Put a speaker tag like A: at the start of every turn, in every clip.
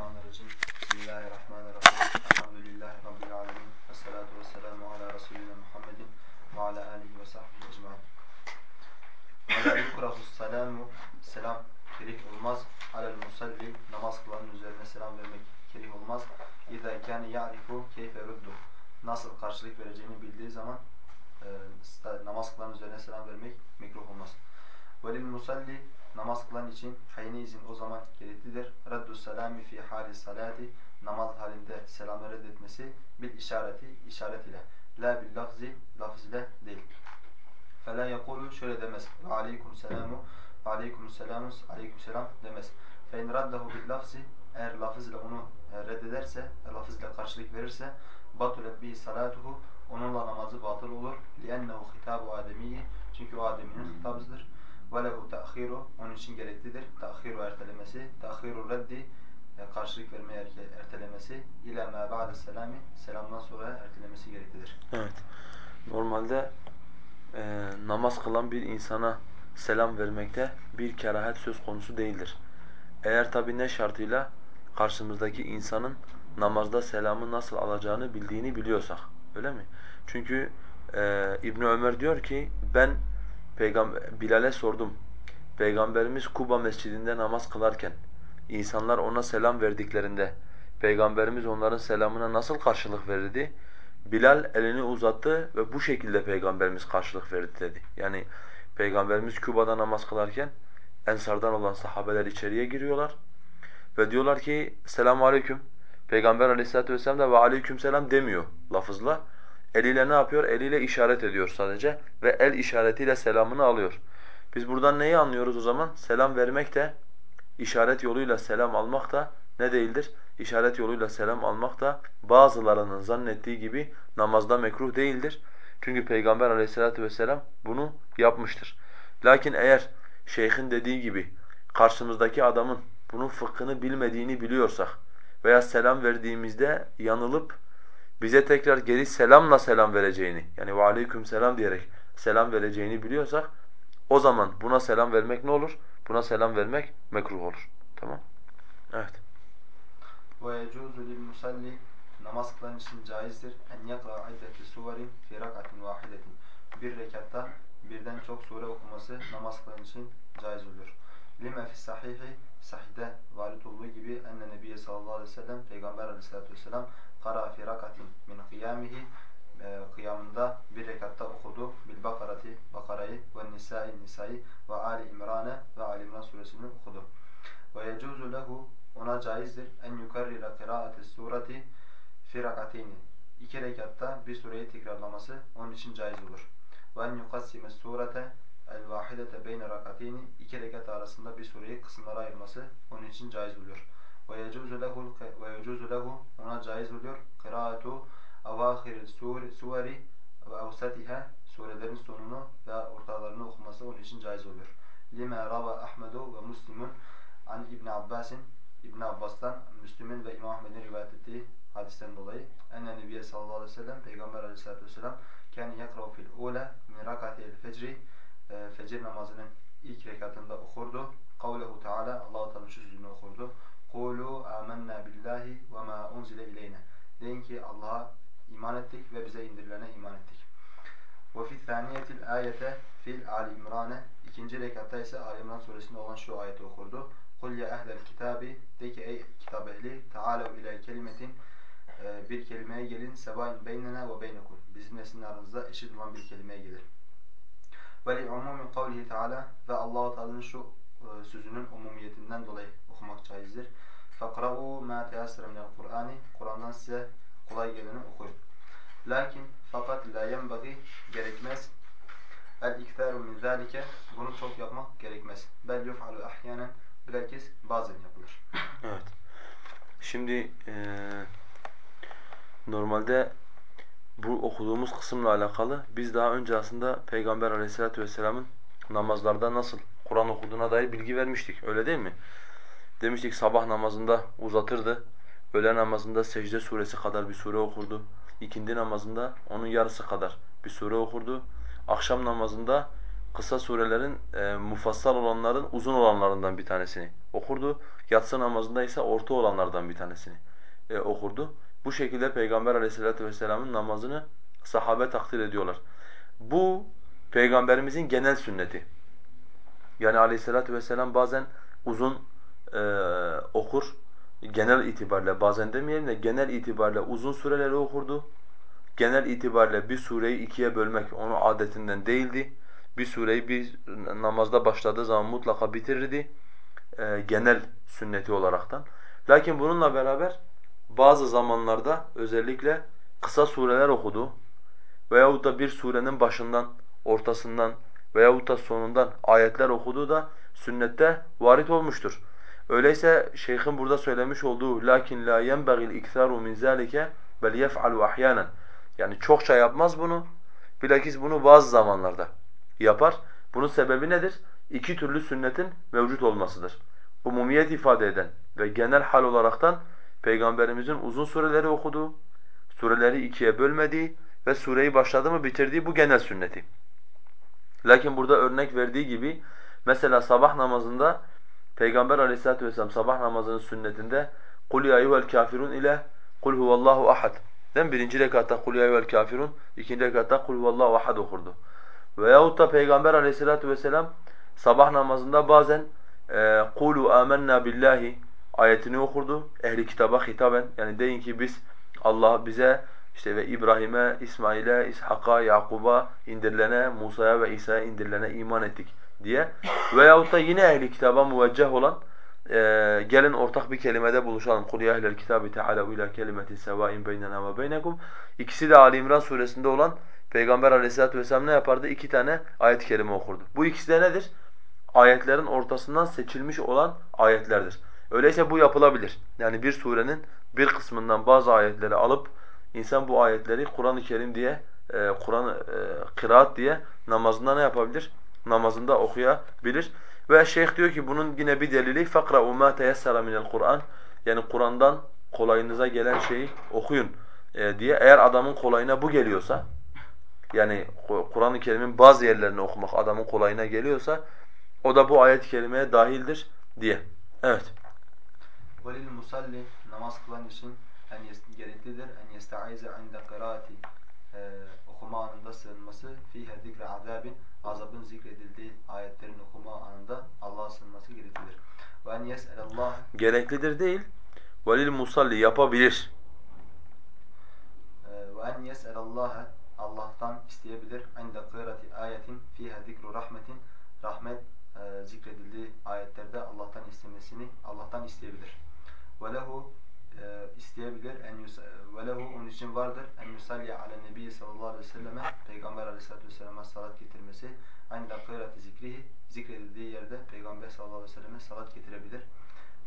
A: Mineşşeytanirracim. Bismillahirrahmanirrahim. Elhamdülillahi Rabbil alemin. Esselatu vesselamu ala Resulina Muhammedin ve ala alihi ve sahbihi ecmaîn. Ve la yukrahu selamu. Selam kerih olmaz. Alel musalli. Namaz kılanın üzerine selam vermek kerih olmaz. İzâ kâne ya'rifu keyfe ruddu. Nasıl karşılık vereceğini bildiği zaman e, namaz kılanın üzerine selam vermek mekruh olmaz. Velil musalli Namaz kılan için hayni izin o zaman gereklidir. Raddu selami fi hali salati namaz halinde selamı reddetmesi bil işareti işaret ile. La bil lafzi lafız ile değil. Fela yakulu şöyle demez. Ve aleykum selamu aleykum selamus aleykum selam demez. Fe in raddahu bil lafzi eğer lafız ile onu e, reddederse, lafız ile karşılık verirse batulet bihi salatuhu onunla namazı batıl olur. Liennehu hitabu ademiyi çünkü o ademinin hitabıdır. وَلَهُ تَأْخِيرُ Onun için gereklidir. تَأْخِيرُ ertelemesi. تَأْخِيرُ reddi karşılık vermeye ertelemesi. İlâ mâ ba'de selami Selamdan sonra ertelemesi gereklidir.
B: Evet. Normalde e, namaz kılan bir insana selam vermekte bir kerahet söz konusu değildir. Eğer tabi ne şartıyla karşımızdaki insanın namazda selamı nasıl alacağını bildiğini biliyorsak. Öyle mi? Çünkü e, İbn Ömer diyor ki ben Peygamber Bilal'e sordum. Peygamberimiz Kuba Mescidinde namaz kılarken insanlar ona selam verdiklerinde Peygamberimiz onların selamına nasıl karşılık verirdi? Bilal elini uzattı ve bu şekilde Peygamberimiz karşılık verdi dedi. Yani Peygamberimiz Küba'da namaz kılarken Ensardan olan sahabeler içeriye giriyorlar ve diyorlar ki selamun aleyküm. Peygamber aleyhissalatu vesselam da ve aleyküm selam demiyor lafızla. Eliyle ne yapıyor? Eliyle işaret ediyor sadece ve el işaretiyle selamını alıyor. Biz buradan neyi anlıyoruz o zaman? Selam vermek de, işaret yoluyla selam almak da ne değildir? İşaret yoluyla selam almak da bazılarının zannettiği gibi namazda mekruh değildir. Çünkü Peygamber aleyhissalatu vesselam bunu yapmıştır. Lakin eğer şeyhin dediği gibi karşımızdaki adamın bunun fıkhını bilmediğini biliyorsak veya selam verdiğimizde yanılıp bize tekrar geri selamla selam vereceğini yani ve aleyküm selam diyerek selam vereceğini biliyorsak o zaman buna selam vermek ne olur? Buna selam vermek mekruh olur. Tamam? Evet.
A: وَيَجُوزُ لِلْمُسَلِّ Namaz kılan için caizdir. En yakra iddeti suvarin fi rak'atin vahidetin. Bir rekatta birden çok sure okuması namaz kılan için caiz olur. Lima fi sahihi sahide varit olduğu gibi enne nebiye sallallahu aleyhi ve sellem peygamber aleyhissalatu vesselam kara fi rakatin min kıyamihi e, kıyamında bir rekatta okudu. Bil bakarati bakarayı ve nisai nisai ve ali imrane ve ali imran suresini okudu. Ve yecuzu lehu ona caizdir en yukarrira kıraati surati fi rakateyni. İki rekatta bir sureyi tekrarlaması onun için caiz olur. Ve en yukassime surete el vahidete beyne rakateyni. iki rekat arasında bir sureyi kısımlara ayırması onun için caiz oluyor. Ve yecuzu lehu ve yecuzu lehu ona caiz oluyor. Kıraatu avahir suveri ve avsatiha surelerin sonunu ve ortalarını okuması onun için caiz oluyor. Lima rava Ahmedu ve Müslimun an İbn Abbas'in İbn Abbas'tan Müslüm'ün ve İmam Ahmed'in rivayet ettiği hadisten dolayı enne Nebiye sallallahu aleyhi ve sellem Peygamber aleyhissalatu vesselam kâni yakrav fil ula min rakatiyel fecri e, fecir namazının ilk rekatında okurdu. Kavlehu Teala Allah-u Teala'nın şu sözünü okurdu. Amennâ billahi ve mâ unzile ileyne. Deyin ki Allah'a iman ettik ve bize indirilene iman ettik. Fi thaniyetil ayete fil Ali İmran'e ikinci rekatta ise Ali İmran suresinde olan şu ayeti okurdu. Kul ya ehlel kitabi de ki ey kitap ehli taalev ile kelimetin e, bir kelimeye gelin sevain beynena ve beynekum. Bizim sizin aranızda eşit olan bir kelimeye gelir. Ve li umumi kavlihi teala ve Allah-u Teala'nın şu e, sözünün umumiyetinden dolayı okumak caizdir. Fakra'u ma teyassara minel Kur'ani. Kur'an'dan size kolay geleni okuyun. Lakin fakat la yenbagi gerekmez. El iktaru min zalike. Bunu çok yapmak gerekmez. Bel yuf'alu ahyanen. Bilakis bazen yapılır.
B: Evet. Şimdi e, normalde bu okuduğumuz kısımla alakalı biz daha önce aslında Peygamber aleyhissalatu vesselamın namazlarda nasıl Kur'an okuduğuna dair bilgi vermiştik. Öyle değil mi? Demiştik sabah namazında uzatırdı. Öğle namazında secde suresi kadar bir sure okurdu. İkindi namazında onun yarısı kadar bir sure okurdu. Akşam namazında kısa surelerin e, mufassal olanların uzun olanlarından bir tanesini okurdu. Yatsı namazında ise orta olanlardan bir tanesini e, okurdu. Bu şekilde Peygamber aleyhissalatu vesselamın namazını sahabe takdir ediyorlar. Bu Peygamberimizin genel sünneti. Yani aleyhissalatu vesselam bazen uzun e, okur, genel itibariyle bazen demeyelim de genel itibariyle uzun süreleri okurdu. Genel itibariyle bir sureyi ikiye bölmek onun adetinden değildi. Bir sureyi bir namazda başladığı zaman mutlaka bitirirdi. E, genel sünneti olaraktan. Lakin bununla beraber bazı zamanlarda özellikle kısa sureler okudu veyahut da bir surenin başından, ortasından veyahut da sonundan ayetler okuduğu da sünnette varit olmuştur. Öyleyse şeyhin burada söylemiş olduğu lakin la yenbagil iktaru min zalike bel yef'alu ahyanan. Yani çokça yapmaz bunu. Bilakis bunu bazı zamanlarda yapar. Bunun sebebi nedir? İki türlü sünnetin mevcut olmasıdır. Umumiyet ifade eden ve genel hal olaraktan Peygamberimizin uzun sureleri okuduğu, sureleri ikiye bölmediği ve sureyi başladı mı bitirdiği bu genel sünneti. Lakin burada örnek verdiği gibi mesela sabah namazında Peygamber aleyhissalatu vesselam sabah namazının sünnetinde kul ya eyyuhel kafirun ile kul huvallahu ahad. Değil Birinci rekatta kul ya eyyuhel kafirun, ikinci rekatta kul huvallahu ahad okurdu. Veyahut da Peygamber aleyhissalatu vesselam sabah namazında bazen e, kulu amennâ billahi ayetini okurdu. Ehli kitaba hitaben yani deyin ki biz Allah bize işte ve İbrahim'e, İsmail'e, İshak'a, Yakub'a indirilene, Musa'ya ve İsa'ya indirilene iman ettik diye. Veyahut da yine ehli kitaba muvecceh olan e, gelin ortak bir kelimede buluşalım. قُلْ يَا اَهْلَ الْكِتَابِ تَعَالَوْا اِلَى كَلِمَةٍ سَوَائٍ بَيْنَنَا وَبَيْنَكُمْ İkisi de Ali İmran suresinde olan Peygamber aleyhissalatu vesselam ne yapardı? İki tane ayet-i kerime okurdu. Bu ikisi de nedir? Ayetlerin ortasından seçilmiş olan ayetlerdir. Öyleyse bu yapılabilir. Yani bir surenin bir kısmından bazı ayetleri alıp insan bu ayetleri Kur'an-ı Kerim diye, e, Kur'an e, kıraat diye namazında ne yapabilir? Namazında okuyabilir. Ve şeyh diyor ki bunun yine bir delili فَقْرَأُوا مَا تَيَسَّرَ مِنَ الْقُرْآنِ Yani Kur'an'dan kolayınıza gelen şeyi okuyun e, diye. Eğer adamın kolayına bu geliyorsa, yani Kur'an-ı Kerim'in bazı yerlerini okumak adamın kolayına geliyorsa, o da bu ayet-i kerimeye dahildir diye. Evet.
A: Velil musalli namaz kılan için en gereklidir en yestaize inde kıraati e, okuma anında sığınması fihe zikre azabin azabın zikredildiği ayetlerin okuma anında Allah'a sığınması gereklidir. Ve en yes'elallah
B: Gereklidir değil. Velil musalli yapabilir.
A: E, ve en yes'elallah Allah'tan isteyebilir inde kıraati ayetin fihe zikru rahmetin rahmet e, zikredildiği ayetlerde Allah'tan istemesini Allah'tan isteyebilir. Ve lehu e, isteyebilir en ve lehu onun için vardır en yusalli ala nebi sallallahu aleyhi ve selleme peygamber aleyhissalatu vesselam'a salat getirmesi aynı kıraati zikrihi zikredildiği yerde peygamber sallallahu aleyhi ve selleme salat getirebilir.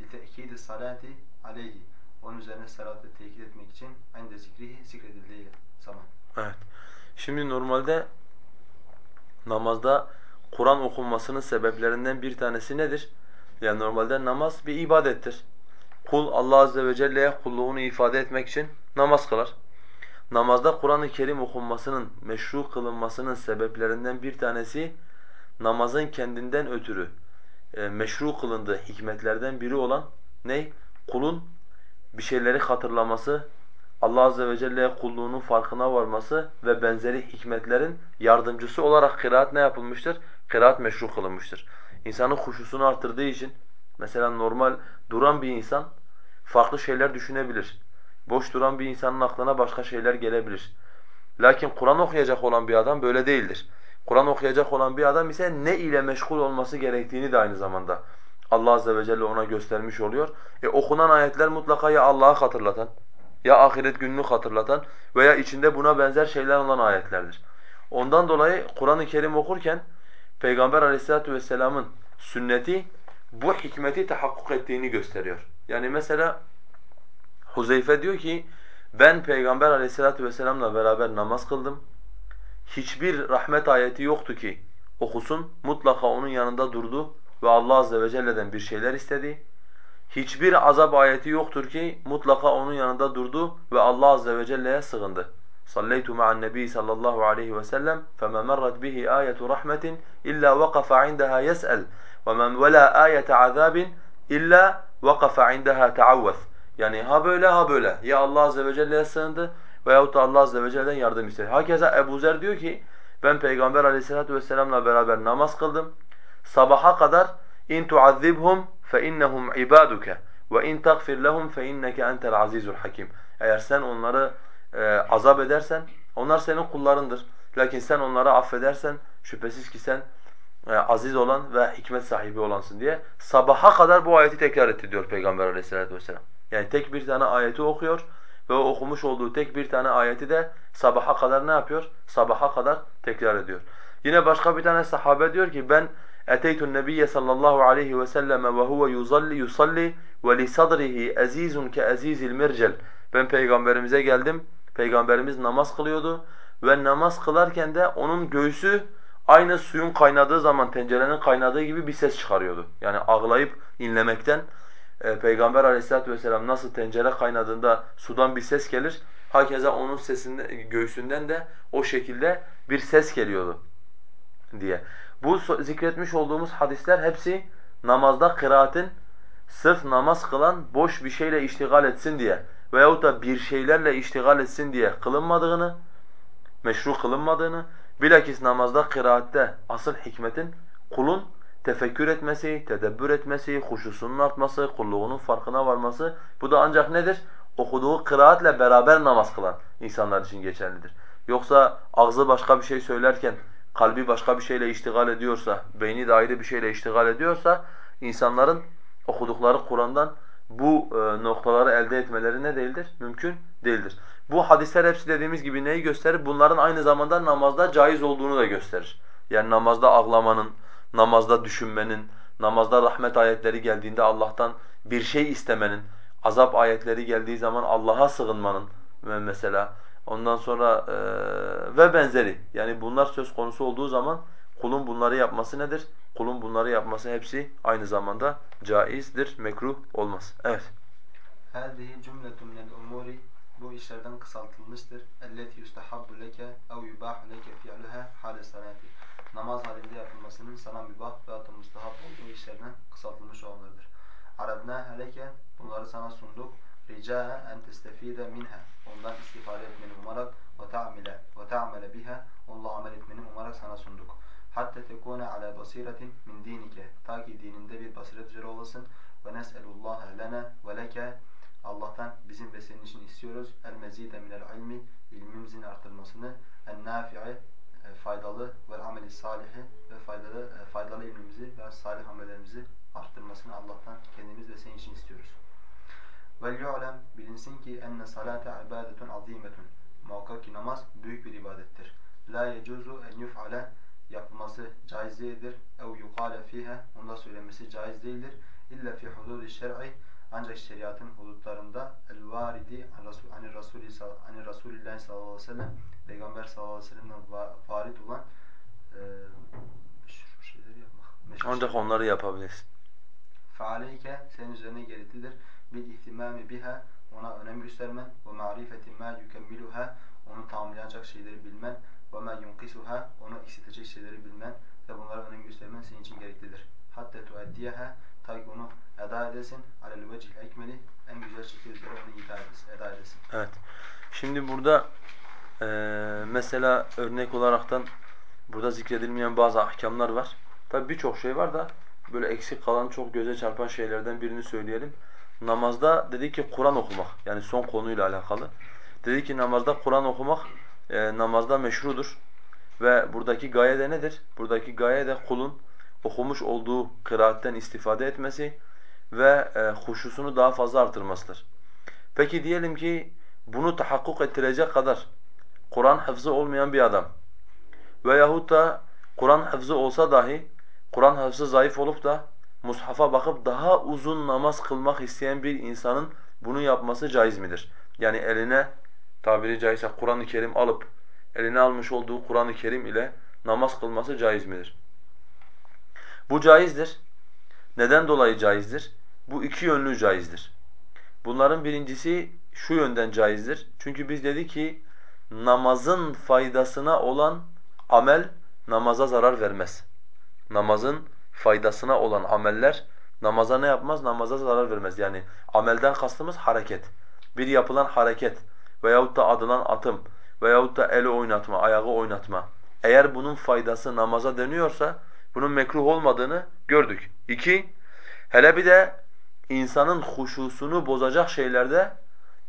A: Li te'kidi salati aleyhi onun üzerine salatı tekit etmek için aynı zikrihi zikredildiği zaman.
B: Evet. Şimdi normalde namazda Kur'an okunmasının sebeplerinden bir tanesi nedir? Yani normalde namaz bir ibadettir. Kul Allah azze ve celle'ye kulluğunu ifade etmek için namaz kılar. Namazda Kur'an-ı Kerim okunmasının, meşru kılınmasının sebeplerinden bir tanesi namazın kendinden ötürü e, meşru kılındığı hikmetlerden biri olan ne? Kulun bir şeyleri hatırlaması, Allah azze ve celle'ye kulluğunun farkına varması ve benzeri hikmetlerin yardımcısı olarak kıraat ne yapılmıştır? Kıraat meşru kılınmıştır. İnsanın huşusunu artırdığı için mesela normal duran bir insan farklı şeyler düşünebilir. Boş duran bir insanın aklına başka şeyler gelebilir. Lakin Kur'an okuyacak olan bir adam böyle değildir. Kur'an okuyacak olan bir adam ise ne ile meşgul olması gerektiğini de aynı zamanda Allah azze ve celle ona göstermiş oluyor. E okunan ayetler mutlaka ya Allah'ı hatırlatan, ya ahiret gününü hatırlatan veya içinde buna benzer şeyler olan ayetlerdir. Ondan dolayı Kur'an-ı Kerim okurken Peygamber aleyhissalatu vesselamın sünneti bu hikmeti tahakkuk ettiğini gösteriyor. Yani mesela Huzeyfe diyor ki ben Peygamber aleyhissalatu vesselamla beraber namaz kıldım. Hiçbir rahmet ayeti yoktu ki okusun. Mutlaka onun yanında durdu ve Allah azze ve celle'den bir şeyler istedi. Hiçbir azap ayeti yoktur ki mutlaka onun yanında durdu ve Allah azze ve celle'ye sığındı. Sallaytu ma'an nebi sallallahu aleyhi ve sellem fema marrat bihi ayetu rahmetin illa waqafa indaha yes'el ومن ولا آية عذاب إلا وقف عندها تعوذ Yani ha böyle ha böyle. Ya Allah Azze ve Celle'ye sığındı veyahut da Allah Azze ve Celle'den yardım istedi. Hakeza Ebu Zer diyor ki ben Peygamber Aleyhisselatü vesselam'la beraber namaz kıldım. Sabaha kadar in tuazzibhum fe innahum ibaduke ve in tagfir lehum fe inneke entel azizul hakim. Eğer sen onları e, azap edersen onlar senin kullarındır. Lakin sen onları affedersen şüphesiz ki sen e, aziz olan ve hikmet sahibi olansın diye sabaha kadar bu ayeti tekrar etti diyor Peygamber Aleyhisselatü vesselam. Yani tek bir tane ayeti okuyor ve o okumuş olduğu tek bir tane ayeti de sabaha kadar ne yapıyor? Sabaha kadar tekrar ediyor. Yine başka bir tane sahabe diyor ki ben eteytun nebiyye sallallahu aleyhi ve selleme ve huve yusalli yusalli ve li sadrihi azizun ke azizil mircel. Ben peygamberimize geldim. Peygamberimiz namaz kılıyordu ve namaz kılarken de onun göğsü aynı suyun kaynadığı zaman tencerenin kaynadığı gibi bir ses çıkarıyordu. Yani ağlayıp inlemekten e, Peygamber aleyhissalatu vesselam nasıl tencere kaynadığında sudan bir ses gelir, hakeza onun sesinden, göğsünden de o şekilde bir ses geliyordu diye. Bu zikretmiş olduğumuz hadisler hepsi namazda kıraatin sırf namaz kılan boş bir şeyle iştigal etsin diye veyahut da bir şeylerle iştigal etsin diye kılınmadığını, meşru kılınmadığını, bilakis namazda kıraatte asıl hikmetin kulun tefekkür etmesi, tedebbür etmesi, huşusunun artması, kulluğunun farkına varması bu da ancak nedir? Okuduğu kıraatle beraber namaz kılan insanlar için geçerlidir. Yoksa ağzı başka bir şey söylerken kalbi başka bir şeyle iştigal ediyorsa, beyni de ayrı bir şeyle iştigal ediyorsa insanların okudukları Kur'an'dan bu e, noktaları elde etmeleri ne değildir? Mümkün değildir. Bu hadisler hepsi dediğimiz gibi neyi gösterir? Bunların aynı zamanda namazda caiz olduğunu da gösterir. Yani namazda ağlamanın, namazda düşünmenin, namazda rahmet ayetleri geldiğinde Allah'tan bir şey istemenin, azap ayetleri geldiği zaman Allah'a sığınmanın mesela ondan sonra e, ve benzeri. Yani bunlar söz konusu olduğu zaman kulun bunları yapması nedir? Kulun bunları yapması hepsi aynı zamanda caizdir, mekruh olmaz. Evet.
A: هذه جملة من الأمور bu işlerden kısaltılmıştır. اَلَّتِ يُسْتَحَبُّ لَكَ اَوْ يُبَاحُ لَكَ فِعْلُهَا حَالَ الصَّلَاةِ Namaz halinde yapılmasının sana mübah ve atı müstahap olduğu işlerden kısaltılmış olanlardır. Aradna leke bunları sana sunduk. Rica'a en testefide minha. Ondan istifade etmeni umarak ve ta'mile ve ta'mele biha. Onunla amel etmeni umarak sana sunduk. Hatta tekune ala basiretin min dinike. Ta ki dininde bir basiret üzere olasın. Ve nes'elullaha lana ve leke. Allah'tan bizim ve senin için istiyoruz. El mezide minel ilmi. ilmimizin artırmasını. En nafi'e faydalı ve ameli salihi ve faydalı e, faydalı ilmimizi ve salih amellerimizi arttırmasını Allah'tan kendimiz ve senin için istiyoruz. Yu'lem bilinsin ki enne salate ibadetun azimetun. Muhakkak ki namaz büyük bir ibadettir. La yecuzu en yuf'ale yapılması caiz değildir. Ev yukale fiha onda söylenmesi caiz değildir. İlla fi hududi şer'i ancak şeriatın hudutlarında el-varidi anir Rasulü anir Rasulillah sallallahu aleyhi ve sellem peygamber sallallahu aleyhi ve sellem'den farit olan e, şeyleri yapmak.
B: Ancak onları yapabilirsin.
A: Faaleyke senin üzerine gereklidir. Bil ihtimami biha ona önem göstermen ve marifeti ma yukemmiluha onu tamamlayacak şeyleri bilmen ve ma yunqisuha onu eksiltecek şeyleri bilmen ve bunlara önem göstermen senin için gereklidir. Hatta tuaddiyaha ta ki onu eda edesin alel vecih ekmeli en güzel şekilde onu eda edesin. Eda edesin.
B: Evet. Şimdi burada e, mesela örnek olaraktan burada zikredilmeyen bazı ahkamlar var. Tabi birçok şey var da böyle eksik kalan çok göze çarpan şeylerden birini söyleyelim. Namazda dedi ki Kur'an okumak yani son konuyla alakalı. Dedi ki namazda Kur'an okumak e, namazda meşrudur. Ve buradaki gaye de nedir? Buradaki gaye de kulun okumuş olduğu kıraatten istifade etmesi ve e, huşusunu daha fazla artırmasıdır. Peki diyelim ki bunu tahakkuk ettirecek kadar Kur'an hafızı olmayan bir adam veyahut da Kur'an hafızı olsa dahi Kur'an hafızı zayıf olup da mushafa bakıp daha uzun namaz kılmak isteyen bir insanın bunu yapması caiz midir? Yani eline tabiri caizse Kur'an-ı Kerim alıp eline almış olduğu Kur'an-ı Kerim ile namaz kılması caiz midir? Bu caizdir. Neden dolayı caizdir? Bu iki yönlü caizdir. Bunların birincisi şu yönden caizdir. Çünkü biz dedik ki namazın faydasına olan amel namaza zarar vermez. Namazın faydasına olan ameller namaza ne yapmaz? Namaza zarar vermez. Yani amelden kastımız hareket. Bir yapılan hareket veyahut da adılan atım veyahut da eli oynatma, ayağı oynatma. Eğer bunun faydası namaza dönüyorsa bunun mekruh olmadığını gördük. İki, hele bir de insanın huşusunu bozacak şeylerde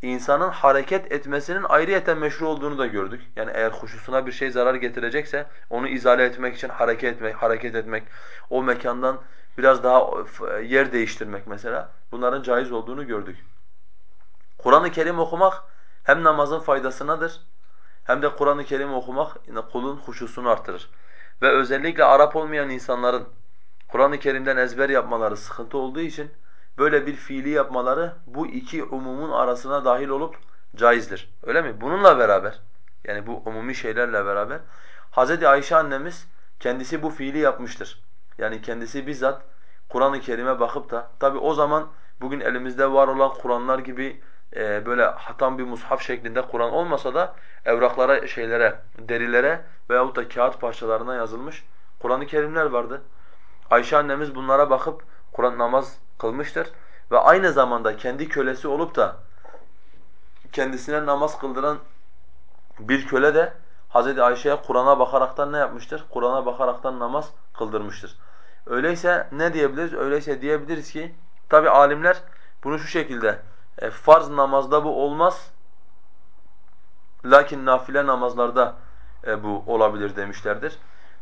B: insanın hareket etmesinin ayrıyeten meşru olduğunu da gördük. Yani eğer huşusuna bir şey zarar getirecekse onu izale etmek için hareket etmek, hareket etmek, o mekandan biraz daha yer değiştirmek mesela bunların caiz olduğunu gördük. Kur'an-ı Kerim okumak hem namazın faydasınadır hem de Kur'an-ı Kerim okumak kulun huşusunu artırır. Ve özellikle Arap olmayan insanların Kur'an-ı Kerim'den ezber yapmaları sıkıntı olduğu için böyle bir fiili yapmaları bu iki umumun arasına dahil olup caizdir. Öyle mi? Bununla beraber yani bu umumi şeylerle beraber Hz. Ayşe annemiz kendisi bu fiili yapmıştır. Yani kendisi bizzat Kur'an-ı Kerim'e bakıp da tabi o zaman bugün elimizde var olan Kur'anlar gibi e, böyle hatam bir mushaf şeklinde Kur'an olmasa da evraklara, şeylere, derilere veyahut da kağıt parçalarına yazılmış Kur'an-ı Kerimler vardı. Ayşe annemiz bunlara bakıp Kur'an namaz kılmıştır ve aynı zamanda kendi kölesi olup da kendisine namaz kıldıran bir köle de Hz. Ayşe'ye Kur'an'a bakaraktan ne yapmıştır? Kur'an'a bakaraktan namaz kıldırmıştır. Öyleyse ne diyebiliriz? Öyleyse diyebiliriz ki tabi alimler bunu şu şekilde e, farz namazda bu olmaz. Lakin nafile namazlarda e, bu olabilir demişlerdir.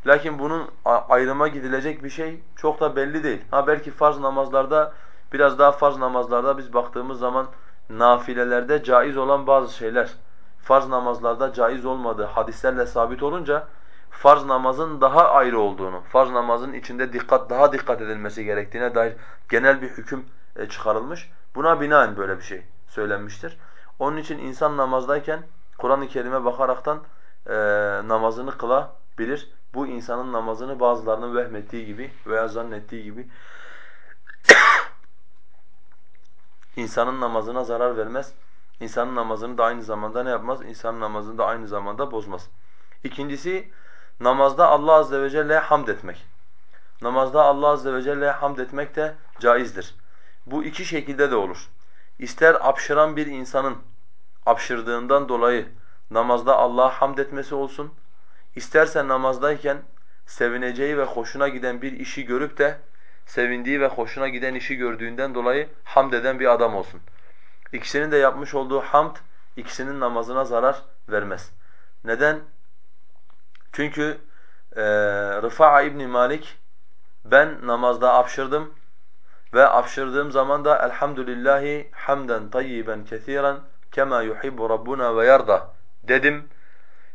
B: Lakin bunun ayrıma gidilecek bir şey çok da belli değil. Ha belki farz namazlarda biraz daha farz namazlarda biz baktığımız zaman nafilelerde caiz olan bazı şeyler farz namazlarda caiz olmadığı hadislerle sabit olunca farz namazın daha ayrı olduğunu, farz namazın içinde dikkat daha dikkat edilmesi gerektiğine dair genel bir hüküm e, çıkarılmış. Buna binaen böyle bir şey söylenmiştir. Onun için insan namazdayken Kur'an-ı Kerim'e bakaraktan e, namazını kılabilir. Bu insanın namazını bazılarının vehmettiği gibi veya zannettiği gibi insanın namazına zarar vermez. İnsanın namazını da aynı zamanda ne yapmaz? İnsanın namazını da aynı zamanda bozmaz. İkincisi namazda Allah azze ve celle'ye hamd etmek. Namazda Allah azze ve celle'ye hamd etmek de caizdir. Bu iki şekilde de olur. İster apşıran bir insanın apşırdığından dolayı namazda Allah'a hamd etmesi olsun, isterse namazdayken sevineceği ve hoşuna giden bir işi görüp de sevindiği ve hoşuna giden işi gördüğünden dolayı hamd eden bir adam olsun. İkisinin de yapmış olduğu hamd ikisinin namazına zarar vermez. Neden? Çünkü e, Rıfa'a İbn Malik ben namazda apşırdım ve apşırdığım zaman da elhamdülillahi hamden tayyiben kesiren kema yuhibbu rabbuna ve yarda dedim.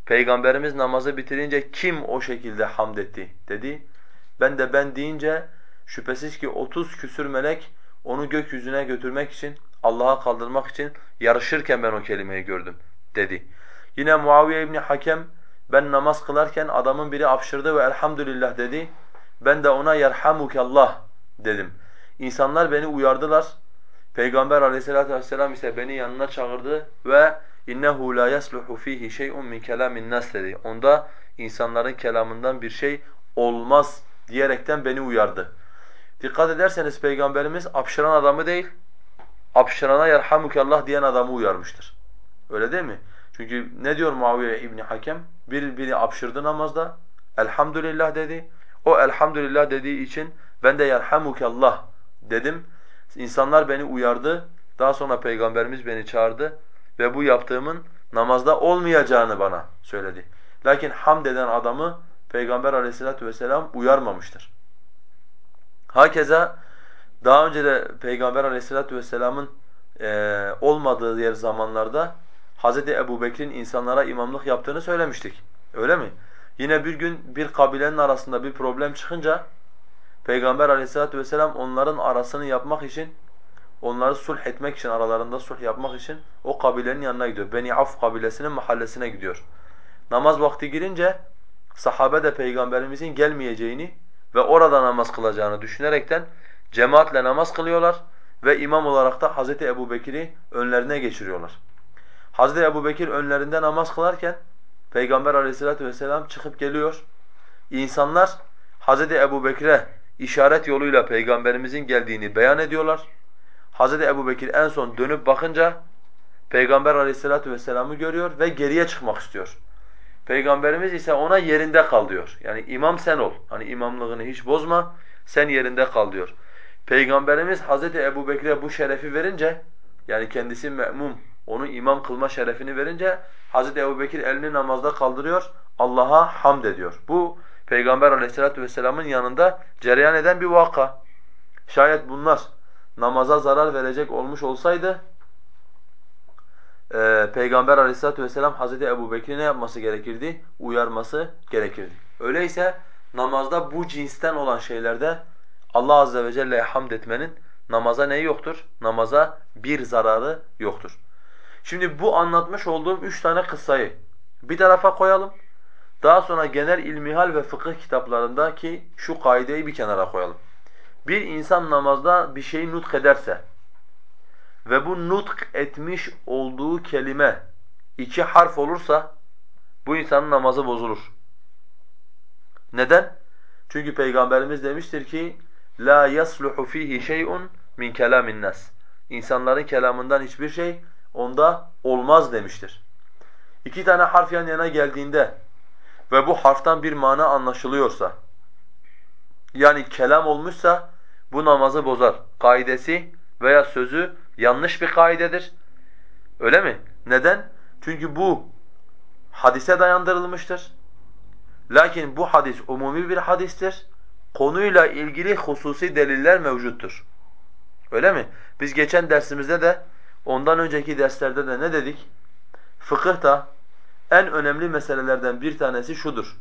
B: Peygamberimiz namazı bitirince kim o şekilde hamd etti dedi. Ben de ben deyince şüphesiz ki 30 küsür melek onu gökyüzüne götürmek için, Allah'a kaldırmak için yarışırken ben o kelimeyi gördüm dedi. Yine Muaviye İbni Hakem ben namaz kılarken adamın biri apşırdı ve elhamdülillah dedi. Ben de ona yerhamukallah dedim. İnsanlar beni uyardılar. Peygamber aleyhissalatu vesselam ise beni yanına çağırdı ve innehu la yasluhu fihi şey'un min kelamin nas dedi. Onda insanların kelamından bir şey olmaz diyerekten beni uyardı. Dikkat ederseniz Peygamberimiz apşıran adamı değil, apşırana yerhamukallah diyen adamı uyarmıştır. Öyle değil mi? Çünkü ne diyor Muaviye İbni Hakem? Bir, biri apşırdı namazda, elhamdülillah dedi. O elhamdülillah dediği için ben de yerhamukallah dedim. İnsanlar beni uyardı. Daha sonra Peygamberimiz beni çağırdı ve bu yaptığımın namazda olmayacağını bana söyledi. Lakin hamd eden adamı Peygamber aleyhissalatu vesselam uyarmamıştır. Hakeza daha önce de Peygamber aleyhissalatu vesselamın e, olmadığı yer zamanlarda Hz. Ebu Bekir'in insanlara imamlık yaptığını söylemiştik. Öyle mi? Yine bir gün bir kabilenin arasında bir problem çıkınca Peygamber aleyhissalatu vesselam onların arasını yapmak için, onları sulh etmek için, aralarında sulh yapmak için o kabilenin yanına gidiyor. Beni Af kabilesinin mahallesine gidiyor. Namaz vakti girince sahabe de Peygamberimizin gelmeyeceğini ve orada namaz kılacağını düşünerekten cemaatle namaz kılıyorlar ve imam olarak da Hz. Ebu Bekir'i önlerine geçiriyorlar. Hazreti Ebubekir önlerinde namaz kılarken Peygamber aleyhissalatu vesselam çıkıp geliyor. İnsanlar Hazreti Ebubekir'e işaret yoluyla Peygamberimizin geldiğini beyan ediyorlar. Hazreti Ebubekir en son dönüp bakınca Peygamber aleyhissalatu vesselam'ı görüyor ve geriye çıkmak istiyor. Peygamberimiz ise ona yerinde kal diyor. Yani imam sen ol. Hani imamlığını hiç bozma, sen yerinde kal diyor. Peygamberimiz Hazreti Ebubekir'e bu şerefi verince, yani kendisi me'mum, onu imam kılma şerefini verince Hazreti Ebubekir elini namazda kaldırıyor, Allah'a hamd ediyor. Bu Peygamber aleyhissalatu vesselamın yanında cereyan eden bir vaka. Şayet bunlar namaza zarar verecek olmuş olsaydı e, Peygamber aleyhissalatu vesselam Hazreti Ebubekir'i ne yapması gerekirdi? Uyarması gerekirdi. Öyleyse namazda bu cinsten olan şeylerde Allah azze ve celle'ye hamd etmenin namaza neyi yoktur? Namaza bir zararı yoktur. Şimdi bu anlatmış olduğum üç tane kıssayı bir tarafa koyalım. Daha sonra genel ilmihal ve fıkıh kitaplarındaki şu kaideyi bir kenara koyalım. Bir insan namazda bir şeyi nutk ederse ve bu nutk etmiş olduğu kelime iki harf olursa bu insanın namazı bozulur. Neden? Çünkü Peygamberimiz demiştir ki la yasluhu fihi şey'un min kelamin nas. İnsanların kelamından hiçbir şey onda olmaz demiştir. İki tane harf yan yana geldiğinde ve bu harftan bir mana anlaşılıyorsa yani kelam olmuşsa bu namazı bozar. Kaidesi veya sözü yanlış bir kaidedir. Öyle mi? Neden? Çünkü bu hadise dayandırılmıştır. Lakin bu hadis umumi bir hadistir. Konuyla ilgili hususi deliller mevcuttur. Öyle mi? Biz geçen dersimizde de ondan önceki derslerde de ne dedik? Fıkıhta en önemli meselelerden bir tanesi şudur.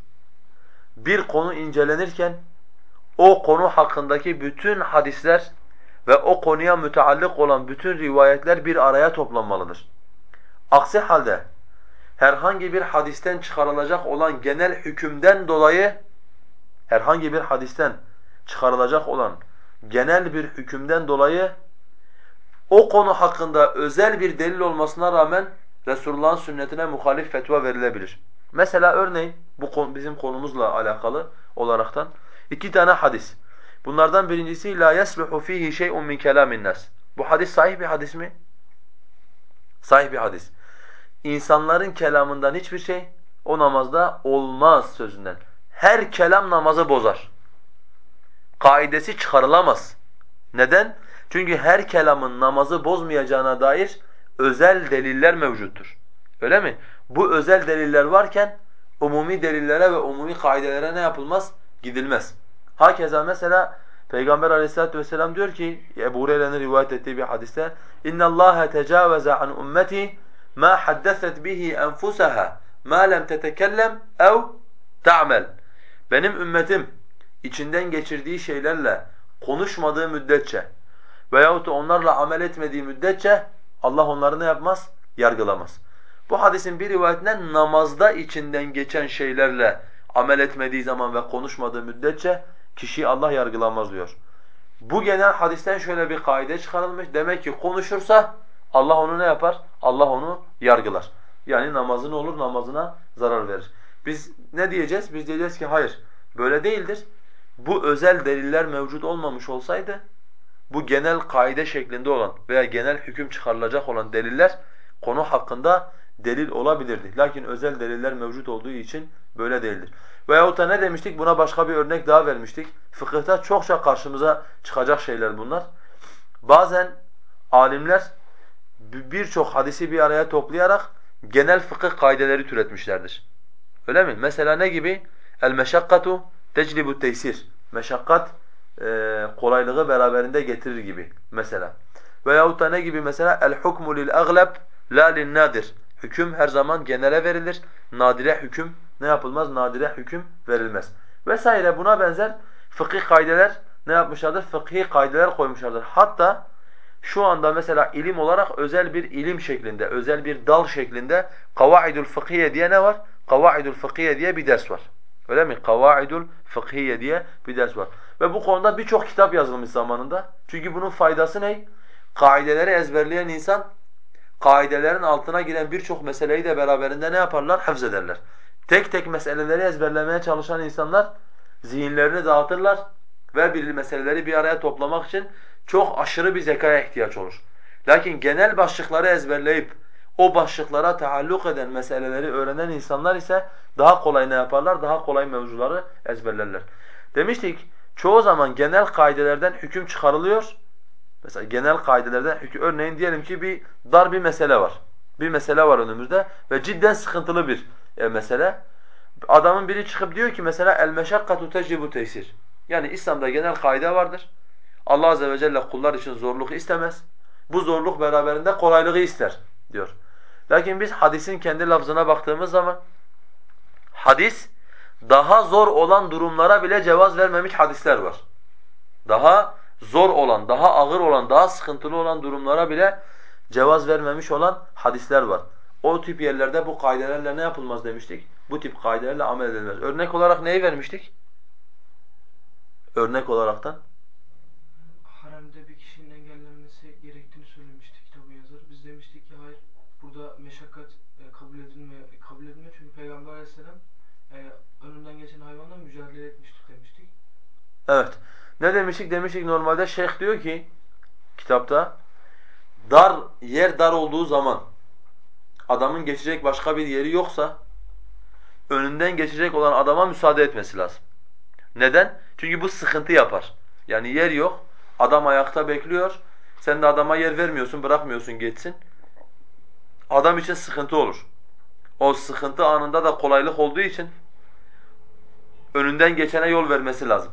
B: Bir konu incelenirken o konu hakkındaki bütün hadisler ve o konuya müteallık olan bütün rivayetler bir araya toplanmalıdır. Aksi halde herhangi bir hadisten çıkarılacak olan genel hükümden dolayı herhangi bir hadisten çıkarılacak olan genel bir hükümden dolayı o konu hakkında özel bir delil olmasına rağmen Resulullah'ın sünnetine muhalif fetva verilebilir. Mesela örneğin bu bizim konumuzla alakalı olaraktan iki tane hadis. Bunlardan birincisi la yasluhu fihi şey'un min kelamin nas. Bu hadis sahih bir hadis mi? Sahih bir hadis. İnsanların kelamından hiçbir şey o namazda olmaz sözünden. Her kelam namazı bozar. Kaidesi çıkarılamaz. Neden? Çünkü her kelamın namazı bozmayacağına dair özel deliller mevcuttur. Öyle mi? Bu özel deliller varken umumi delillere ve umumi kaidelere ne yapılmaz? Gidilmez. Hakeza mesela Peygamber aleyhissalatu vesselam diyor ki Ebu Hureyre'nin rivayet ettiği bir hadiste اِنَّ اللّٰهَ تَجَاوَزَ عَنْ اُمَّتِي مَا حَدَّثَتْ بِهِ أَنْفُسَهَا مَا لَمْ تَتَكَلَّمْ اَوْ تَعْمَلْ Benim ümmetim içinden geçirdiği şeylerle konuşmadığı müddetçe veyahut da onlarla amel etmediği müddetçe Allah onları ne yapmaz? Yargılamaz. Bu hadisin bir rivayetinden namazda içinden geçen şeylerle amel etmediği zaman ve konuşmadığı müddetçe kişiyi Allah yargılamaz diyor. Bu genel hadisten şöyle bir kaide çıkarılmış. Demek ki konuşursa Allah onu ne yapar? Allah onu yargılar. Yani namazı ne olur? Namazına zarar verir. Biz ne diyeceğiz? Biz diyeceğiz ki hayır. Böyle değildir. Bu özel deliller mevcut olmamış olsaydı bu genel kaide şeklinde olan veya genel hüküm çıkarılacak olan deliller konu hakkında delil olabilirdi. Lakin özel deliller mevcut olduğu için böyle değildir. Veyahut da ne demiştik? Buna başka bir örnek daha vermiştik. Fıkıhta çokça karşımıza çıkacak şeyler bunlar. Bazen alimler birçok hadisi bir araya toplayarak genel fıkıh kaideleri türetmişlerdir. Öyle mi? Mesela ne gibi? El meşakkatu teclibu teysir. Meşakkat e, kolaylığı beraberinde getirir gibi mesela. Veyahut da ne gibi mesela? El hukmu lil aglab la lin nadir. Hüküm her zaman genele verilir. Nadire hüküm ne yapılmaz? Nadire hüküm verilmez. Vesaire buna benzer fıkıh kaideler ne yapmışlardır? Fıkhi kaideler koymuşlardır. Hatta şu anda mesela ilim olarak özel bir ilim şeklinde, özel bir dal şeklinde Kavaidul Fıkhiye diye ne var? Kavaidul Fıkhiye diye bir ders var. Öyle mi? Kavaidul Fıkhiye diye bir ders var. Ve bu konuda birçok kitap yazılmış zamanında. Çünkü bunun faydası ne? Kaideleri ezberleyen insan kaidelerin altına giren birçok meseleyi de beraberinde ne yaparlar? Hafız ederler. Tek tek meseleleri ezberlemeye çalışan insanlar zihinlerini dağıtırlar ve bir meseleleri bir araya toplamak için çok aşırı bir zekaya ihtiyaç olur. Lakin genel başlıkları ezberleyip o başlıklara taalluk eden meseleleri öğrenen insanlar ise daha kolay ne yaparlar? Daha kolay mevzuları ezberlerler. Demiştik çoğu zaman genel kaidelerden hüküm çıkarılıyor. Mesela genel kaidelerden hüküm örneğin diyelim ki bir dar bir mesele var. Bir mesele var önümüzde ve cidden sıkıntılı bir e, mesele. Adamın biri çıkıp diyor ki mesela el meşakkatu tecibu tesir. Yani İslam'da genel kaide vardır. Allah azze ve celle kullar için zorluk istemez. Bu zorluk beraberinde kolaylığı ister diyor. Lakin biz hadisin kendi lafzına baktığımız zaman hadis daha zor olan durumlara bile cevaz vermemiş hadisler var. Daha zor olan, daha ağır olan, daha sıkıntılı olan durumlara bile cevaz vermemiş olan hadisler var. O tip yerlerde bu kaidelerle ne yapılmaz demiştik? Bu tip kaidelerle amel edilmez. Örnek olarak neyi vermiştik? Örnek olaraktan?
C: Haremde bir kişinin engellenmesi gerektiğini söylemişti kitabın yazarı. Biz demiştik ki hayır burada meşakkat e, kabul edilmiyor, kabul edilmiyor çünkü Peygamber Aleyhisselam e, önünden geçen hayvanla mücadele etmiştik demiştik.
B: Evet. Ne demiştik? Demiştik normalde şeyh diyor ki kitapta dar yer dar olduğu zaman adamın geçecek başka bir yeri yoksa önünden geçecek olan adama müsaade etmesi lazım. Neden? Çünkü bu sıkıntı yapar. Yani yer yok, adam ayakta bekliyor, sen de adama yer vermiyorsun, bırakmıyorsun geçsin. Adam için sıkıntı olur. O sıkıntı anında da kolaylık olduğu için önünden geçene yol vermesi lazım.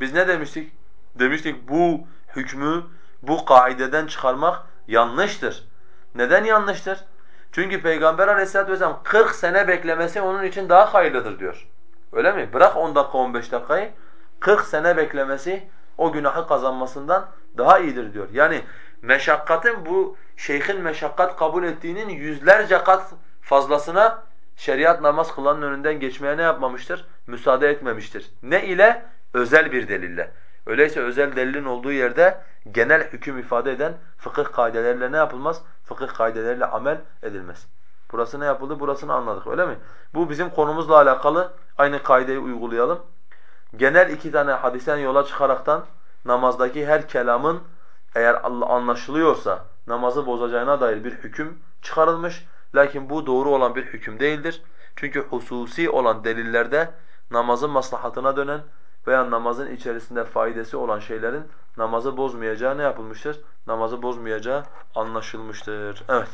B: Biz ne demiştik? Demiştik bu hükmü bu kaideden çıkarmak yanlıştır. Neden yanlıştır? Çünkü Peygamber aleyhissalatu vesselam 40 sene beklemesi onun için daha hayırlıdır diyor. Öyle mi? Bırak 10 dakika 15 dakikayı 40 sene beklemesi o günahı kazanmasından daha iyidir diyor. Yani meşakkatın bu şeyhin meşakkat kabul ettiğinin yüzlerce kat fazlasına şeriat namaz kılanın önünden geçmeye ne yapmamıştır? Müsaade etmemiştir. Ne ile? Özel bir delille. Öyleyse özel delilin olduğu yerde genel hüküm ifade eden fıkıh kaideleriyle ne yapılmaz? Fıkıh kaideleriyle amel edilmez. Burası ne yapıldı? Burasını anladık öyle mi? Bu bizim konumuzla alakalı aynı kaideyi uygulayalım. Genel iki tane hadisten yola çıkaraktan namazdaki her kelamın eğer anlaşılıyorsa namazı bozacağına dair bir hüküm çıkarılmış. Lakin bu doğru olan bir hüküm değildir. Çünkü hususi olan delillerde namazın maslahatına dönen veya namazın içerisinde faydası olan şeylerin namazı bozmayacağı ne yapılmıştır? Namazı bozmayacağı anlaşılmıştır. Evet.